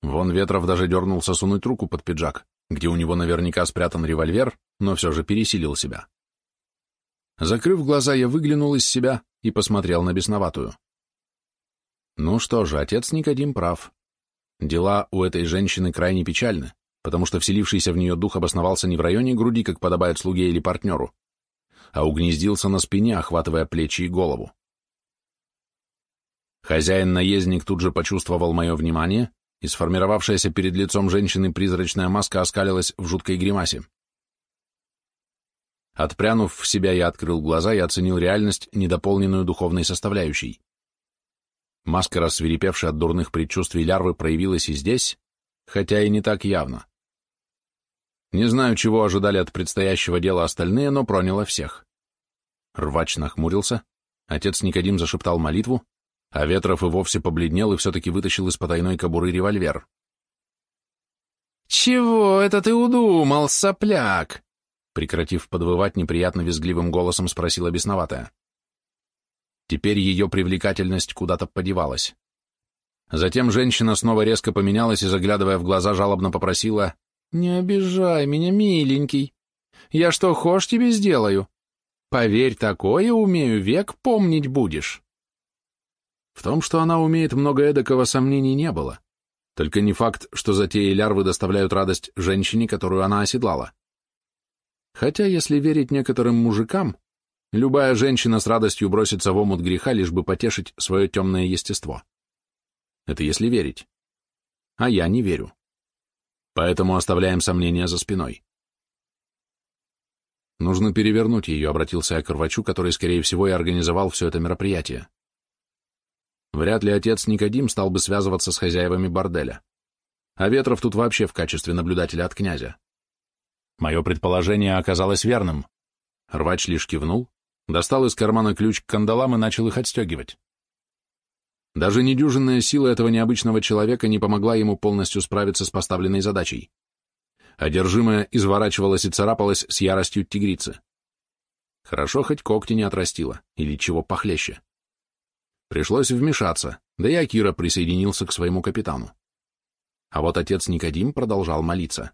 Вон Ветров даже дернулся сунуть руку под пиджак, где у него наверняка спрятан револьвер, но все же пересилил себя. Закрыв глаза, я выглянул из себя и посмотрел на бесноватую. Ну что же, отец Никодим прав. Дела у этой женщины крайне печальны потому что вселившийся в нее дух обосновался не в районе груди, как подобает слуге или партнеру, а угнездился на спине, охватывая плечи и голову. Хозяин-наездник тут же почувствовал мое внимание, и сформировавшаяся перед лицом женщины призрачная маска оскалилась в жуткой гримасе. Отпрянув в себя, я открыл глаза и оценил реальность, недополненную духовной составляющей. Маска, рассверепевшая от дурных предчувствий лярвы, проявилась и здесь, хотя и не так явно. Не знаю, чего ожидали от предстоящего дела остальные, но проняло всех. Рвач нахмурился, отец Никодим зашептал молитву, а Ветров и вовсе побледнел и все-таки вытащил из потайной кобуры револьвер. «Чего это ты удумал, сопляк?» Прекратив подвывать, неприятно визгливым голосом спросила бесноватая. Теперь ее привлекательность куда-то подевалась. Затем женщина снова резко поменялась и, заглядывая в глаза, жалобно попросила «Не обижай меня, миленький. Я что хошь тебе сделаю? Поверь, такое умею, век помнить будешь». В том, что она умеет много эдакого, сомнений не было. Только не факт, что затеи лярвы доставляют радость женщине, которую она оседлала. Хотя, если верить некоторым мужикам, любая женщина с радостью бросится в омут греха, лишь бы потешить свое темное естество. Это если верить. А я не верю. Поэтому оставляем сомнения за спиной. Нужно перевернуть ее, обратился я к Рвачу, который, скорее всего, и организовал все это мероприятие. Вряд ли отец Никодим стал бы связываться с хозяевами борделя. А Ветров тут вообще в качестве наблюдателя от князя. Мое предположение оказалось верным. Рвач лишь кивнул, достал из кармана ключ к кандалам и начал их отстегивать. Даже недюжинная сила этого необычного человека не помогла ему полностью справиться с поставленной задачей. Одержимая изворачивалась и царапалась с яростью тигрицы. Хорошо, хоть когти не отрастила, или чего похлеще. Пришлось вмешаться, да и Акира присоединился к своему капитану. А вот отец Никодим продолжал молиться.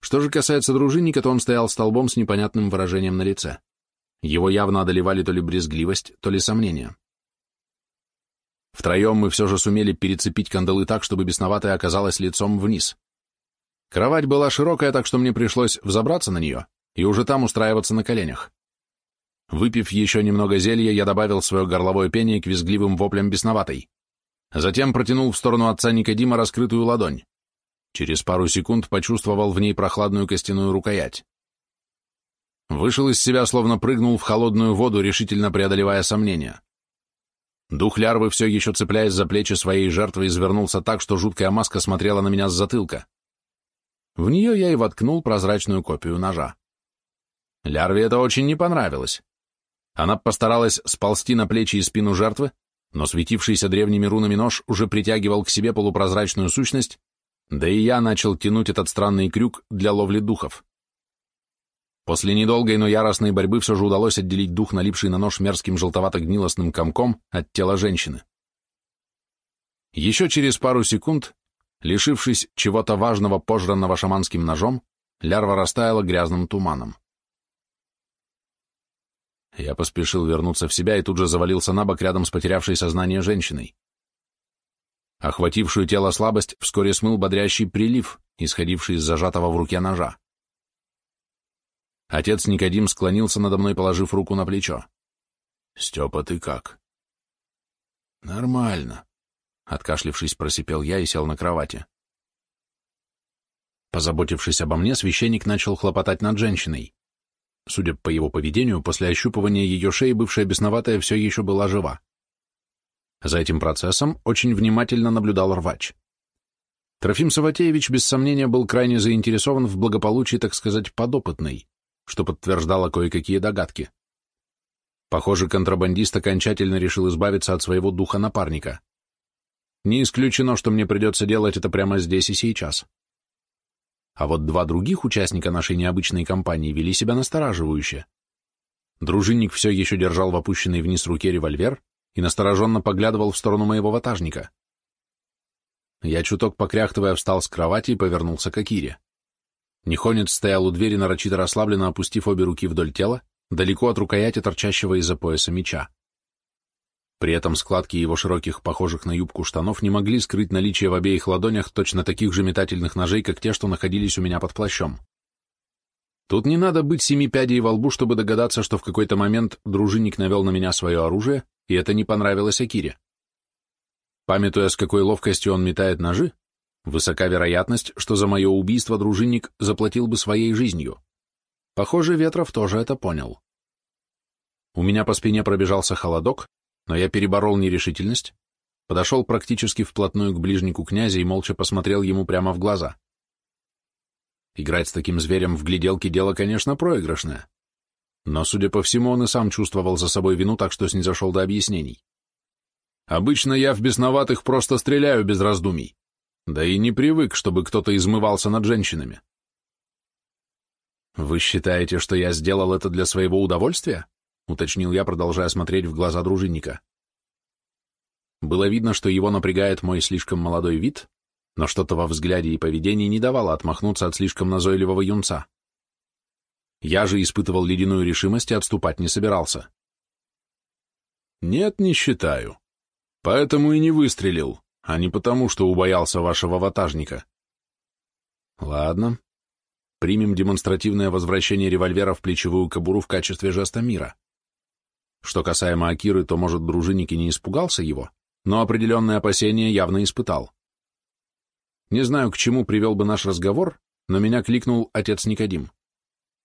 Что же касается дружинника, то он стоял столбом с непонятным выражением на лице. Его явно одолевали то ли брезгливость, то ли сомнения. Втроем мы все же сумели перецепить кандалы так, чтобы бесноватая оказалась лицом вниз. Кровать была широкая, так что мне пришлось взобраться на нее и уже там устраиваться на коленях. Выпив еще немного зелья, я добавил свое горловое пение к визгливым воплям бесноватой. Затем протянул в сторону отца Никодима раскрытую ладонь. Через пару секунд почувствовал в ней прохладную костяную рукоять. Вышел из себя, словно прыгнул в холодную воду, решительно преодолевая сомнения. Дух лярвы, все еще цепляясь за плечи своей жертвы, извернулся так, что жуткая маска смотрела на меня с затылка. В нее я и воткнул прозрачную копию ножа. Лярве это очень не понравилось. Она постаралась сползти на плечи и спину жертвы, но светившийся древними рунами нож уже притягивал к себе полупрозрачную сущность, да и я начал тянуть этот странный крюк для ловли духов. После недолгой, но яростной борьбы все же удалось отделить дух, налипший на нож мерзким желтовато-гнилостным комком, от тела женщины. Еще через пару секунд, лишившись чего-то важного, пожранного шаманским ножом, лярва растаяла грязным туманом. Я поспешил вернуться в себя и тут же завалился на бок рядом с потерявшей сознание женщиной. Охватившую тело слабость вскоре смыл бодрящий прилив, исходивший из зажатого в руке ножа. Отец Никодим склонился надо мной, положив руку на плечо. «Степа, ты как?» «Нормально», — откашлившись, просипел я и сел на кровати. Позаботившись обо мне, священник начал хлопотать над женщиной. Судя по его поведению, после ощупывания ее шеи бывшая бесноватая все еще была жива. За этим процессом очень внимательно наблюдал рвач. Трофим Саватеевич, без сомнения, был крайне заинтересован в благополучии, так сказать, подопытной, что подтверждало кое-какие догадки. Похоже, контрабандист окончательно решил избавиться от своего духа-напарника. Не исключено, что мне придется делать это прямо здесь и сейчас. А вот два других участника нашей необычной компании вели себя настораживающе. Дружинник все еще держал в опущенной вниз руке револьвер и настороженно поглядывал в сторону моего ватажника. Я чуток покряхтывая встал с кровати и повернулся к Акире. Нихонец стоял у двери, нарочито расслабленно опустив обе руки вдоль тела, далеко от рукояти торчащего из-за пояса меча. При этом складки его широких, похожих на юбку штанов, не могли скрыть наличие в обеих ладонях точно таких же метательных ножей, как те, что находились у меня под плащом. Тут не надо быть семи пядей во лбу, чтобы догадаться, что в какой-то момент дружинник навел на меня свое оружие, и это не понравилось Акире. Памятуя, с какой ловкостью он метает ножи, высока вероятность, что за мое убийство дружинник заплатил бы своей жизнью. Похоже, Ветров тоже это понял. У меня по спине пробежался холодок, но я переборол нерешительность, подошел практически вплотную к ближнику князя и молча посмотрел ему прямо в глаза. Играть с таким зверем в гляделке дело, конечно, проигрышное. Но, судя по всему, он и сам чувствовал за собой вину, так что снизошел до объяснений. Обычно я в бесноватых просто стреляю без раздумий. Да и не привык, чтобы кто-то измывался над женщинами. «Вы считаете, что я сделал это для своего удовольствия?» — уточнил я, продолжая смотреть в глаза дружинника. Было видно, что его напрягает мой слишком молодой вид, но что-то во взгляде и поведении не давало отмахнуться от слишком назойливого юнца. Я же испытывал ледяную решимость и отступать не собирался. «Нет, не считаю. Поэтому и не выстрелил, а не потому, что убоялся вашего ватажника». «Ладно. Примем демонстративное возвращение револьвера в плечевую кобуру в качестве жеста мира. Что касаемо Акиры, то, может, дружинник и не испугался его, но определенные опасения явно испытал. Не знаю, к чему привел бы наш разговор, но меня кликнул отец Никодим.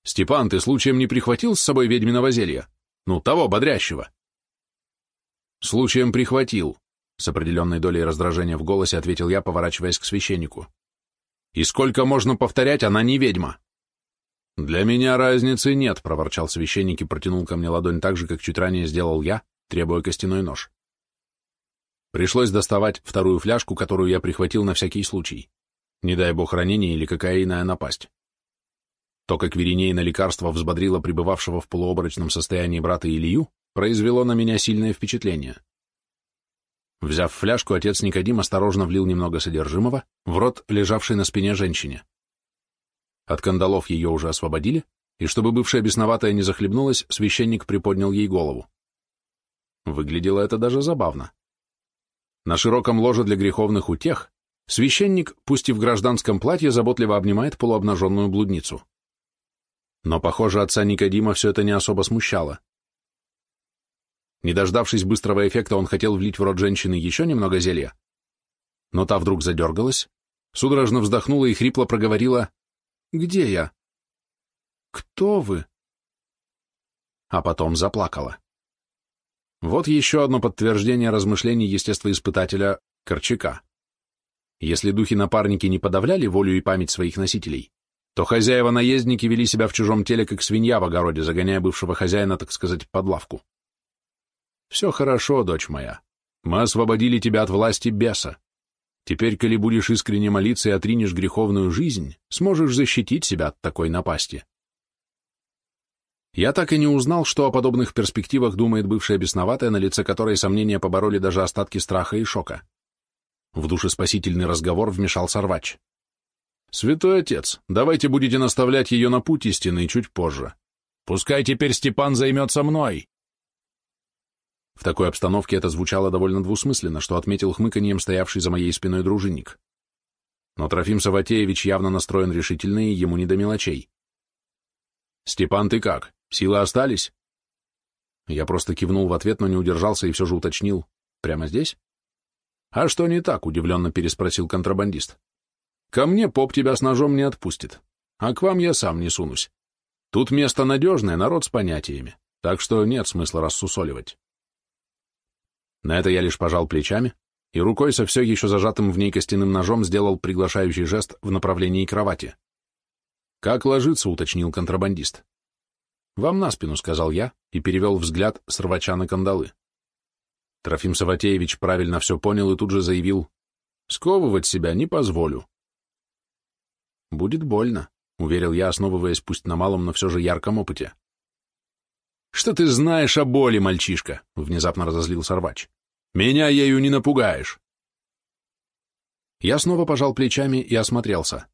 «Степан, ты случаем не прихватил с собой ведьминого зелья? Ну, того, бодрящего». «Случаем прихватил», — с определенной долей раздражения в голосе ответил я, поворачиваясь к священнику. «И сколько можно повторять, она не ведьма?» «Для меня разницы нет», — проворчал священник и протянул ко мне ладонь так же, как чуть ранее сделал я, требуя костяной нож. Пришлось доставать вторую фляжку, которую я прихватил на всякий случай. Не дай бог ранение или какая иная напасть. То, как Вериней на лекарство взбодрило пребывавшего в полуоборочном состоянии брата Илью, произвело на меня сильное впечатление. Взяв фляжку, отец Никодим осторожно влил немного содержимого в рот лежавшей на спине женщине. От кандалов ее уже освободили, и чтобы бывшая бесноватая не захлебнулась, священник приподнял ей голову. Выглядело это даже забавно. На широком ложе для греховных утех священник, пусть и в гражданском платье, заботливо обнимает полуобнаженную блудницу. Но, похоже, отца Никодима все это не особо смущало. Не дождавшись быстрого эффекта, он хотел влить в рот женщины еще немного зелья, но та вдруг задергалась, судорожно вздохнула и хрипло проговорила где я? Кто вы? А потом заплакала. Вот еще одно подтверждение размышлений естествоиспытателя Корчака. Если духи-напарники не подавляли волю и память своих носителей, то хозяева-наездники вели себя в чужом теле, как свинья в огороде, загоняя бывшего хозяина, так сказать, под лавку. Все хорошо, дочь моя. Мы освободили тебя от власти беса. Теперь, коли будешь искренне молиться и отринешь греховную жизнь, сможешь защитить себя от такой напасти. Я так и не узнал, что о подобных перспективах думает бывшая бесноватая, на лице которой сомнения побороли даже остатки страха и шока. В душеспасительный разговор вмешался рвач. «Святой отец, давайте будете наставлять ее на путь истинный чуть позже. Пускай теперь Степан займется мной!» В такой обстановке это звучало довольно двусмысленно, что отметил хмыканьем стоявший за моей спиной дружинник. но Трофим Саватеевич явно настроен решительно и ему не до мелочей. «Степан, ты как? Силы остались?» Я просто кивнул в ответ, но не удержался и все же уточнил. «Прямо здесь?» «А что не так?» — удивленно переспросил контрабандист. «Ко мне поп тебя с ножом не отпустит, а к вам я сам не сунусь. Тут место надежное, народ с понятиями, так что нет смысла рассусоливать». На это я лишь пожал плечами и рукой со все еще зажатым в ней костяным ножом сделал приглашающий жест в направлении кровати. «Как ложиться?» — уточнил контрабандист. «Вам на спину», — сказал я и перевел взгляд с рвача на кандалы. Трофим Саватеевич правильно все понял и тут же заявил, «Сковывать себя не позволю». «Будет больно», — уверил я, основываясь пусть на малом, но все же ярком опыте. «Что ты знаешь о боли, мальчишка?» — внезапно разозлился рвач. «Меня ею не напугаешь». Я снова пожал плечами и осмотрелся.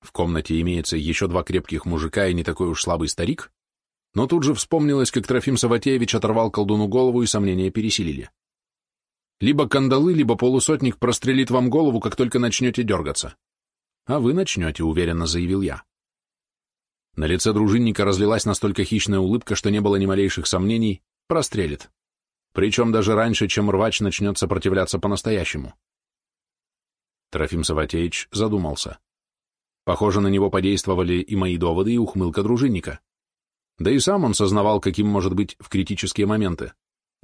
В комнате имеется еще два крепких мужика и не такой уж слабый старик, но тут же вспомнилось, как Трофим Саватеевич оторвал колдуну голову, и сомнения пересилили. Либо кандалы, либо полусотник прострелит вам голову, как только начнете дергаться. А вы начнете, уверенно заявил я. На лице дружинника разлилась настолько хищная улыбка, что не было ни малейших сомнений, прострелит. Причем даже раньше, чем рвач начнет сопротивляться по-настоящему. Трофим Саватеевич задумался. Похоже, на него подействовали и мои доводы, и ухмылка дружинника. Да и сам он сознавал, каким может быть в критические моменты,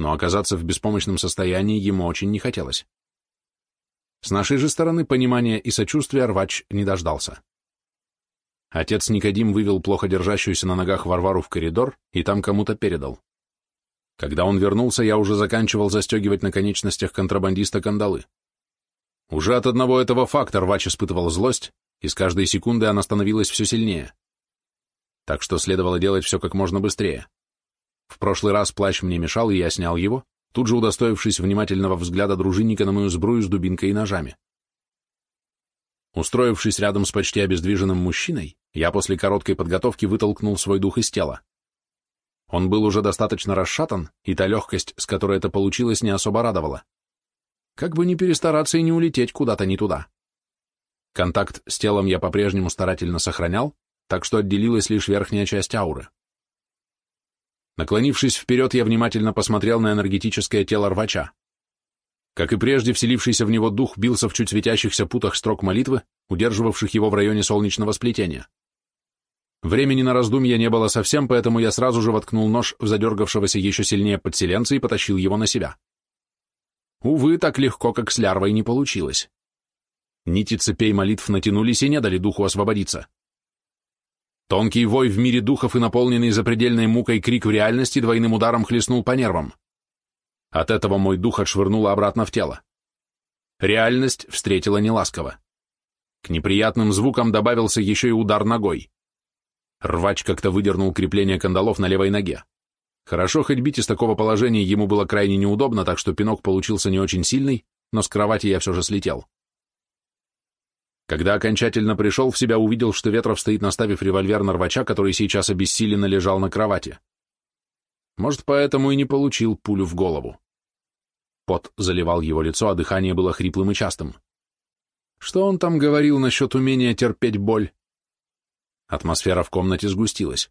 но оказаться в беспомощном состоянии ему очень не хотелось. С нашей же стороны понимания и сочувствия рвач не дождался. Отец Никодим вывел плохо держащуюся на ногах Варвару в коридор и там кому-то передал. Когда он вернулся, я уже заканчивал застегивать на конечностях контрабандиста кандалы. Уже от одного этого факта рвач испытывал злость, и с каждой секунды она становилась все сильнее так что следовало делать все как можно быстрее. В прошлый раз плащ мне мешал, и я снял его, тут же удостоившись внимательного взгляда дружинника на мою сбрую с дубинкой и ножами. Устроившись рядом с почти обездвиженным мужчиной, я после короткой подготовки вытолкнул свой дух из тела. Он был уже достаточно расшатан, и та легкость, с которой это получилось, не особо радовала. Как бы не перестараться и не улететь куда-то не туда. Контакт с телом я по-прежнему старательно сохранял, так что отделилась лишь верхняя часть ауры. Наклонившись вперед, я внимательно посмотрел на энергетическое тело рвача. Как и прежде, вселившийся в него дух бился в чуть светящихся путах строк молитвы, удерживавших его в районе солнечного сплетения. Времени на раздумья не было совсем, поэтому я сразу же воткнул нож в задергавшегося еще сильнее подселенца и потащил его на себя. Увы, так легко, как с лярвой, не получилось. Нити цепей молитв натянулись и не дали духу освободиться. Тонкий вой в мире духов и наполненный запредельной мукой крик в реальности двойным ударом хлестнул по нервам. От этого мой дух отшвырнуло обратно в тело. Реальность встретила неласково. К неприятным звукам добавился еще и удар ногой. Рвач как-то выдернул крепление кандалов на левой ноге. Хорошо, хоть бить из такого положения ему было крайне неудобно, так что пинок получился не очень сильный, но с кровати я все же слетел. Когда окончательно пришел в себя, увидел, что Ветров стоит, наставив револьвер на рвача, который сейчас обессиленно лежал на кровати. Может, поэтому и не получил пулю в голову. Пот заливал его лицо, а дыхание было хриплым и частым. Что он там говорил насчет умения терпеть боль? Атмосфера в комнате сгустилась.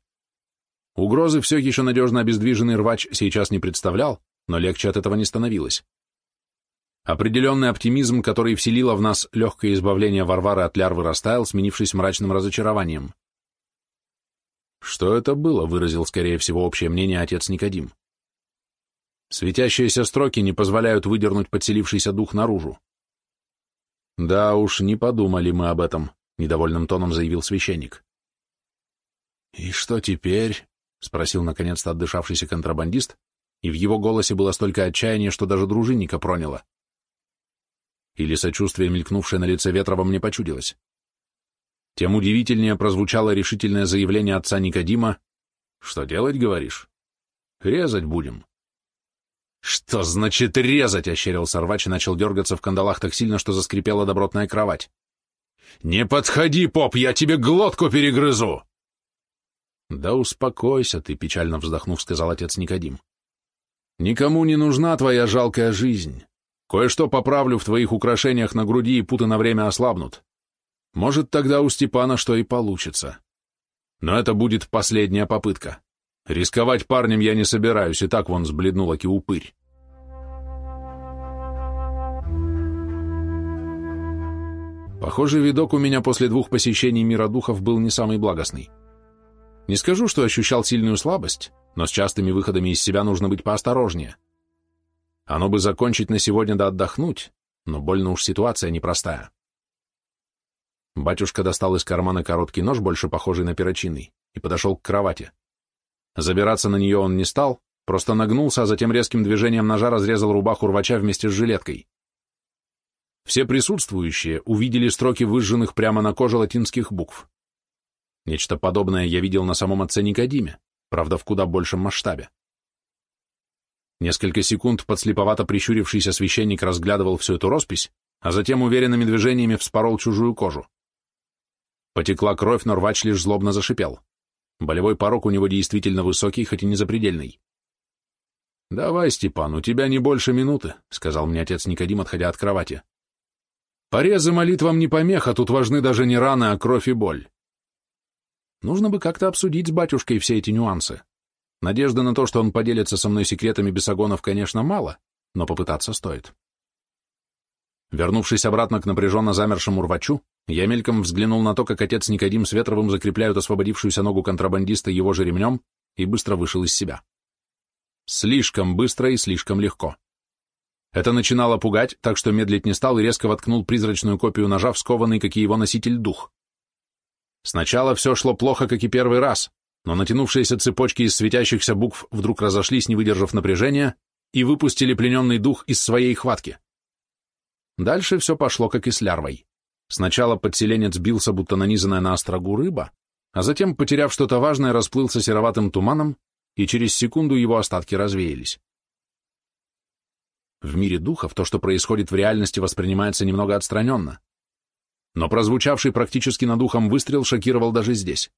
Угрозы все еще надежно обездвиженный рвач сейчас не представлял, но легче от этого не становилось. Определенный оптимизм, который вселило в нас легкое избавление Варвары от лярвы, растаял, сменившись мрачным разочарованием. Что это было, выразил, скорее всего, общее мнение отец Никодим. Светящиеся строки не позволяют выдернуть подселившийся дух наружу. Да уж, не подумали мы об этом, недовольным тоном заявил священник. И что теперь? спросил наконец-то отдышавшийся контрабандист, и в его голосе было столько отчаяния, что даже дружинника проняло. Или сочувствие, мелькнувшее на лице Ветрова, мне почудилось. Тем удивительнее прозвучало решительное заявление отца Никодима. «Что делать, говоришь? Резать будем». «Что значит резать?» — ощерился рвач и начал дергаться в кандалах так сильно, что заскрипела добротная кровать. «Не подходи, поп, я тебе глотку перегрызу!» «Да успокойся ты», — печально вздохнув, сказал отец Никодим. «Никому не нужна твоя жалкая жизнь. Кое-что поправлю в твоих украшениях на груди, и путы на время ослабнут. Может, тогда у Степана что и получится. Но это будет последняя попытка. Рисковать парнем я не собираюсь, и так вон сбледнул аки упырь. Похоже, видок у меня после двух посещений мира духов был не самый благостный. Не скажу, что ощущал сильную слабость, но с частыми выходами из себя нужно быть поосторожнее. Оно бы закончить на сегодня да отдохнуть, но больно уж ситуация непростая. Батюшка достал из кармана короткий нож, больше похожий на перочинный, и подошел к кровати. Забираться на нее он не стал, просто нагнулся, а затем резким движением ножа разрезал рубаху рвача вместе с жилеткой. Все присутствующие увидели строки выжженных прямо на коже латинских букв. Нечто подобное я видел на самом отце Никодиме, правда, в куда большем масштабе. Несколько секунд подслеповато прищурившийся священник разглядывал всю эту роспись, а затем уверенными движениями вспорол чужую кожу. Потекла кровь, но рвач лишь злобно зашипел. Болевой порог у него действительно высокий, хоть и не запредельный. «Давай, Степан, у тебя не больше минуты», — сказал мне отец Никодим, отходя от кровати. Порезы молитвам не помеха, тут важны даже не раны, а кровь и боль. Нужно бы как-то обсудить с батюшкой все эти нюансы. Надежды на то, что он поделится со мной секретами бесогонов, конечно, мало, но попытаться стоит. Вернувшись обратно к напряженно замершему рвачу, я мельком взглянул на то, как отец Никодим с Ветровым закрепляют освободившуюся ногу контрабандиста его же ремнем, и быстро вышел из себя. Слишком быстро и слишком легко. Это начинало пугать, так что медлить не стал и резко воткнул призрачную копию ножа в скованный, как и его носитель, дух. Сначала все шло плохо, как и первый раз, но натянувшиеся цепочки из светящихся букв вдруг разошлись, не выдержав напряжения, и выпустили плененный дух из своей хватки. Дальше все пошло, как и с лярвой. Сначала подселенец бился, будто нанизанная на острогу рыба, а затем, потеряв что-то важное, расплылся сероватым туманом, и через секунду его остатки развеялись. В мире духов то, что происходит в реальности, воспринимается немного отстраненно. Но прозвучавший практически над ухом выстрел шокировал даже здесь.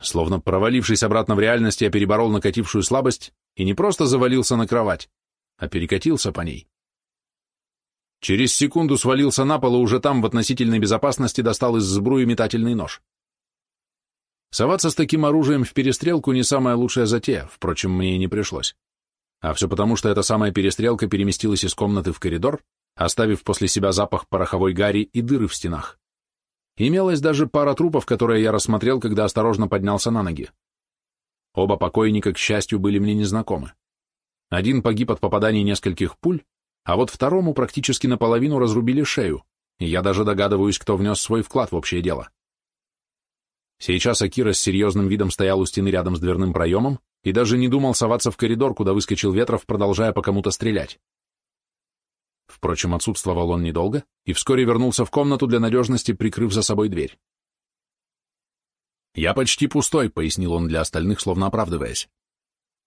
Словно провалившись обратно в реальность, я переборол накатившую слабость и не просто завалился на кровать, а перекатился по ней. Через секунду свалился на пол и уже там в относительной безопасности достал из сбруи метательный нож. Соваться с таким оружием в перестрелку не самая лучшая затея, впрочем, мне и не пришлось. А все потому, что эта самая перестрелка переместилась из комнаты в коридор, оставив после себя запах пороховой гари и дыры в стенах. Имелась даже пара трупов, которые я рассмотрел, когда осторожно поднялся на ноги. Оба покойника, к счастью, были мне незнакомы. Один погиб от попаданий нескольких пуль, а вот второму практически наполовину разрубили шею, и я даже догадываюсь, кто внес свой вклад в общее дело. Сейчас Акира с серьезным видом стоял у стены рядом с дверным проемом, и даже не думал соваться в коридор, куда выскочил Ветров, продолжая по кому-то стрелять. Впрочем, отсутствовал он недолго и вскоре вернулся в комнату для надежности, прикрыв за собой дверь. «Я почти пустой», — пояснил он для остальных, словно оправдываясь.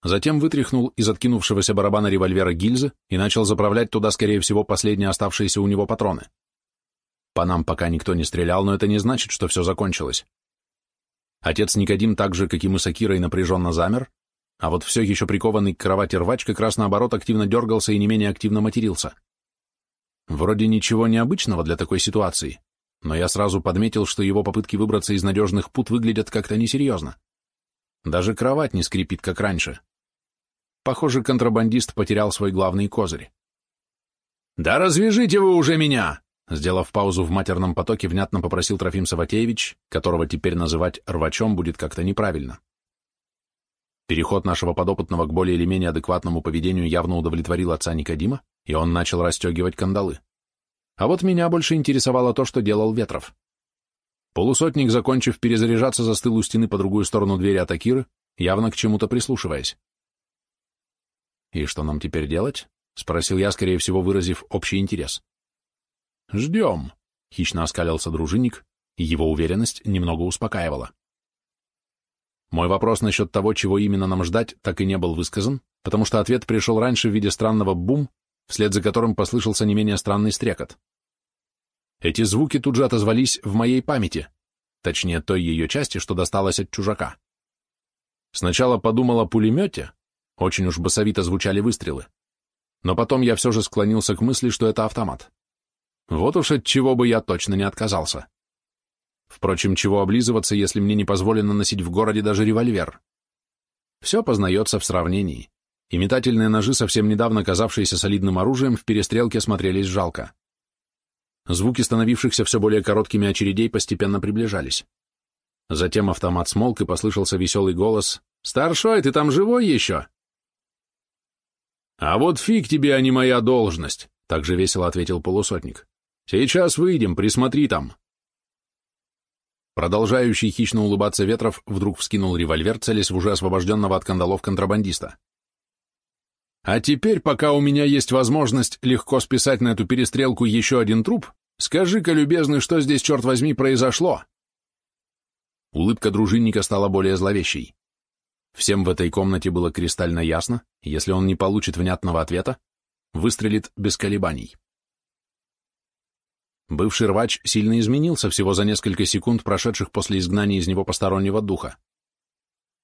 Затем вытряхнул из откинувшегося барабана револьвера гильзы и начал заправлять туда, скорее всего, последние оставшиеся у него патроны. По нам пока никто не стрелял, но это не значит, что все закончилось. Отец Никодим так же, как и мы с Акирой, напряженно замер, а вот все еще прикованный к кровати рвач как раз наоборот активно дергался и не менее активно матерился. Вроде ничего необычного для такой ситуации, но я сразу подметил, что его попытки выбраться из надежных пут выглядят как-то несерьезно. Даже кровать не скрипит, как раньше. Похоже, контрабандист потерял свой главный козырь. «Да развяжите вы уже меня!» Сделав паузу в матерном потоке, внятно попросил Трофим Саватеевич, которого теперь называть рвачом будет как-то неправильно. Переход нашего подопытного к более или менее адекватному поведению явно удовлетворил отца Никодима, и он начал расстегивать кандалы. А вот меня больше интересовало то, что делал Ветров. Полусотник, закончив перезаряжаться, застыл у стены по другую сторону двери от Акиры, явно к чему-то прислушиваясь. «И что нам теперь делать?» — спросил я, скорее всего, выразив общий интерес. «Ждем», — хищно оскалился дружинник, и его уверенность немного успокаивала. Мой вопрос насчет того, чего именно нам ждать, так и не был высказан, потому что ответ пришел раньше в виде странного бум, вслед за которым послышался не менее странный стрекот. Эти звуки тут же отозвались в моей памяти, точнее той ее части, что досталось от чужака. Сначала подумал о пулемете, очень уж басовито звучали выстрелы, но потом я все же склонился к мысли, что это автомат. Вот уж от чего бы я точно не отказался. Впрочем, чего облизываться, если мне не позволено носить в городе даже револьвер? Все познается в сравнении, и метательные ножи, совсем недавно казавшиеся солидным оружием, в перестрелке смотрелись жалко. Звуки становившихся все более короткими очередей постепенно приближались. Затем автомат смолк, и послышался веселый голос «Старшой, ты там живой еще?» «А вот фиг тебе, а не моя должность», — также весело ответил полусотник. «Сейчас выйдем, присмотри там». Продолжающий хищно улыбаться Ветров вдруг вскинул револьвер, целясь в уже освобожденного от кандалов контрабандиста. «А теперь, пока у меня есть возможность легко списать на эту перестрелку еще один труп, скажи-ка, любезный, что здесь, черт возьми, произошло?» Улыбка дружинника стала более зловещей. Всем в этой комнате было кристально ясно, если он не получит внятного ответа, выстрелит без колебаний. Бывший рвач сильно изменился всего за несколько секунд, прошедших после изгнания из него постороннего духа.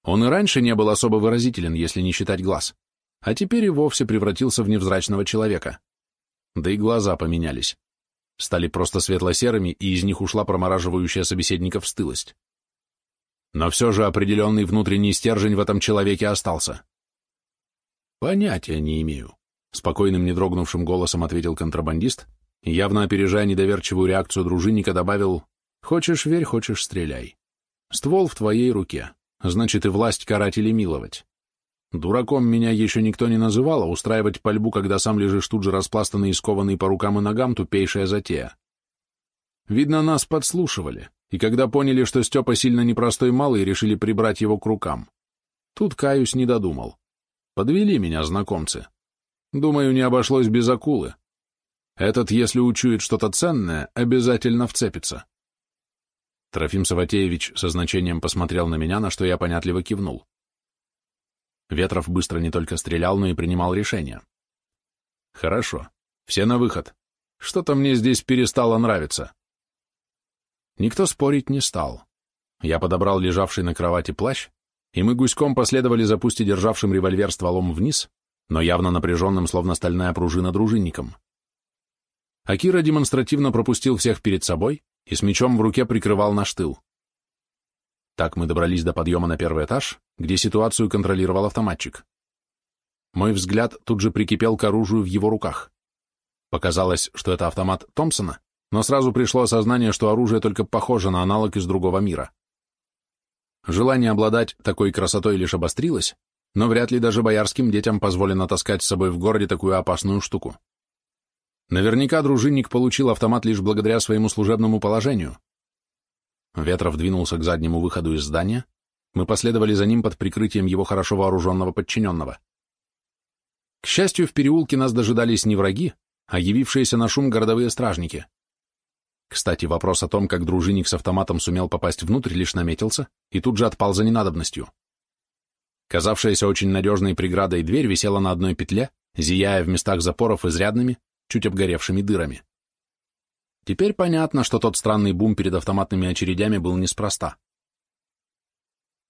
Он и раньше не был особо выразителен, если не считать глаз, а теперь и вовсе превратился в невзрачного человека. Да и глаза поменялись. Стали просто светло-серыми, и из них ушла промораживающая собеседников стылость. Но все же определенный внутренний стержень в этом человеке остался. «Понятия не имею», — спокойным, не дрогнувшим голосом ответил контрабандист, явно опережая недоверчивую реакцию дружинника, добавил «Хочешь верь, хочешь стреляй. Ствол в твоей руке, значит и власть карать или миловать. Дураком меня еще никто не называл, а устраивать пальбу, когда сам лежишь тут же распластанный и скованный по рукам и ногам, тупейшая затея. Видно, нас подслушивали, и когда поняли, что Степа сильно непростой малый, решили прибрать его к рукам. Тут, каюсь, не додумал. Подвели меня знакомцы. Думаю, не обошлось без акулы. Этот, если учует что-то ценное, обязательно вцепится. Трофим Саватеевич со значением посмотрел на меня, на что я понятливо кивнул. Ветров быстро не только стрелял, но и принимал решения. Хорошо, все на выход. Что-то мне здесь перестало нравиться. Никто спорить не стал. Я подобрал лежавший на кровати плащ, и мы гуськом последовали за пусть и державшим револьвер стволом вниз, но явно напряженным, словно стальная пружина дружинником. Акира демонстративно пропустил всех перед собой и с мечом в руке прикрывал наш тыл. Так мы добрались до подъема на первый этаж, где ситуацию контролировал автоматчик. Мой взгляд тут же прикипел к оружию в его руках. Показалось, что это автомат Томпсона, но сразу пришло осознание, что оружие только похоже на аналог из другого мира. Желание обладать такой красотой лишь обострилось, но вряд ли даже боярским детям позволено таскать с собой в городе такую опасную штуку. Наверняка дружинник получил автомат лишь благодаря своему служебному положению. Ветров двинулся к заднему выходу из здания, мы последовали за ним под прикрытием его хорошо вооруженного подчиненного. К счастью, в переулке нас дожидались не враги, а явившиеся на шум городовые стражники. Кстати, вопрос о том, как дружинник с автоматом сумел попасть внутрь, лишь наметился и тут же отпал за ненадобностью. Казавшаяся очень надежной преградой дверь висела на одной петле, зияя в местах запоров изрядными, чуть обгоревшими дырами. Теперь понятно, что тот странный бум перед автоматными очередями был неспроста.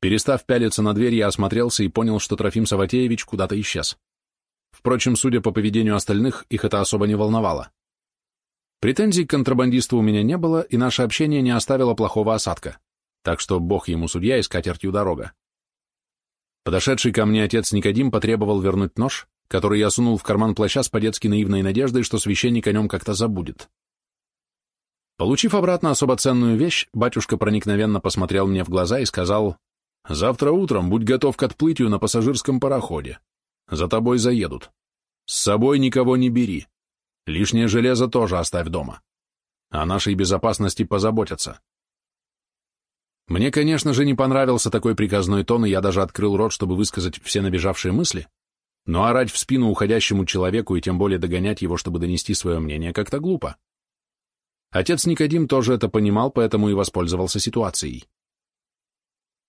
Перестав пялиться на дверь, я осмотрелся и понял, что Трофим Саватеевич куда-то исчез. Впрочем, судя по поведению остальных, их это особо не волновало. Претензий к контрабандисту у меня не было, и наше общение не оставило плохого осадка, так что бог ему судья и скатертью дорога. Подошедший ко мне отец Никодим потребовал вернуть нож, который я сунул в карман плаща с по-детски наивной надеждой, что священник о нем как-то забудет. Получив обратно особо ценную вещь, батюшка проникновенно посмотрел мне в глаза и сказал, «Завтра утром будь готов к отплытию на пассажирском пароходе. За тобой заедут. С собой никого не бери. Лишнее железо тоже оставь дома. О нашей безопасности позаботятся». Мне, конечно же, не понравился такой приказной тон, и я даже открыл рот, чтобы высказать все набежавшие мысли, но орать в спину уходящему человеку и тем более догонять его, чтобы донести свое мнение, как-то глупо. Отец Никодим тоже это понимал, поэтому и воспользовался ситуацией.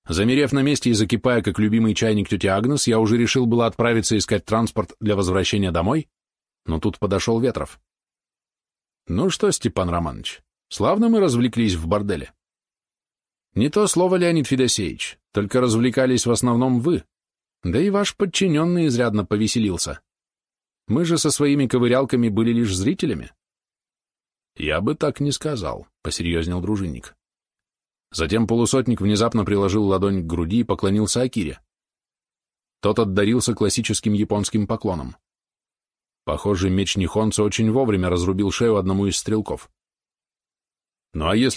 Замерев на месте и закипая, как любимый чайник тети Агнес, я уже решил было отправиться искать транспорт для возвращения домой, но тут подошел Ветров. «Ну что, Степан Романович, славно мы развлеклись в борделе». «Не то слово, Леонид Федосеевич, только развлекались в основном вы», да и ваш подчиненный изрядно повеселился. Мы же со своими ковырялками были лишь зрителями. Я бы так не сказал, — посерьезнел дружинник. Затем полусотник внезапно приложил ладонь к груди и поклонился Акире. Тот отдарился классическим японским поклоном. Похоже, меч Нихонца очень вовремя разрубил шею одному из стрелков. Ну а если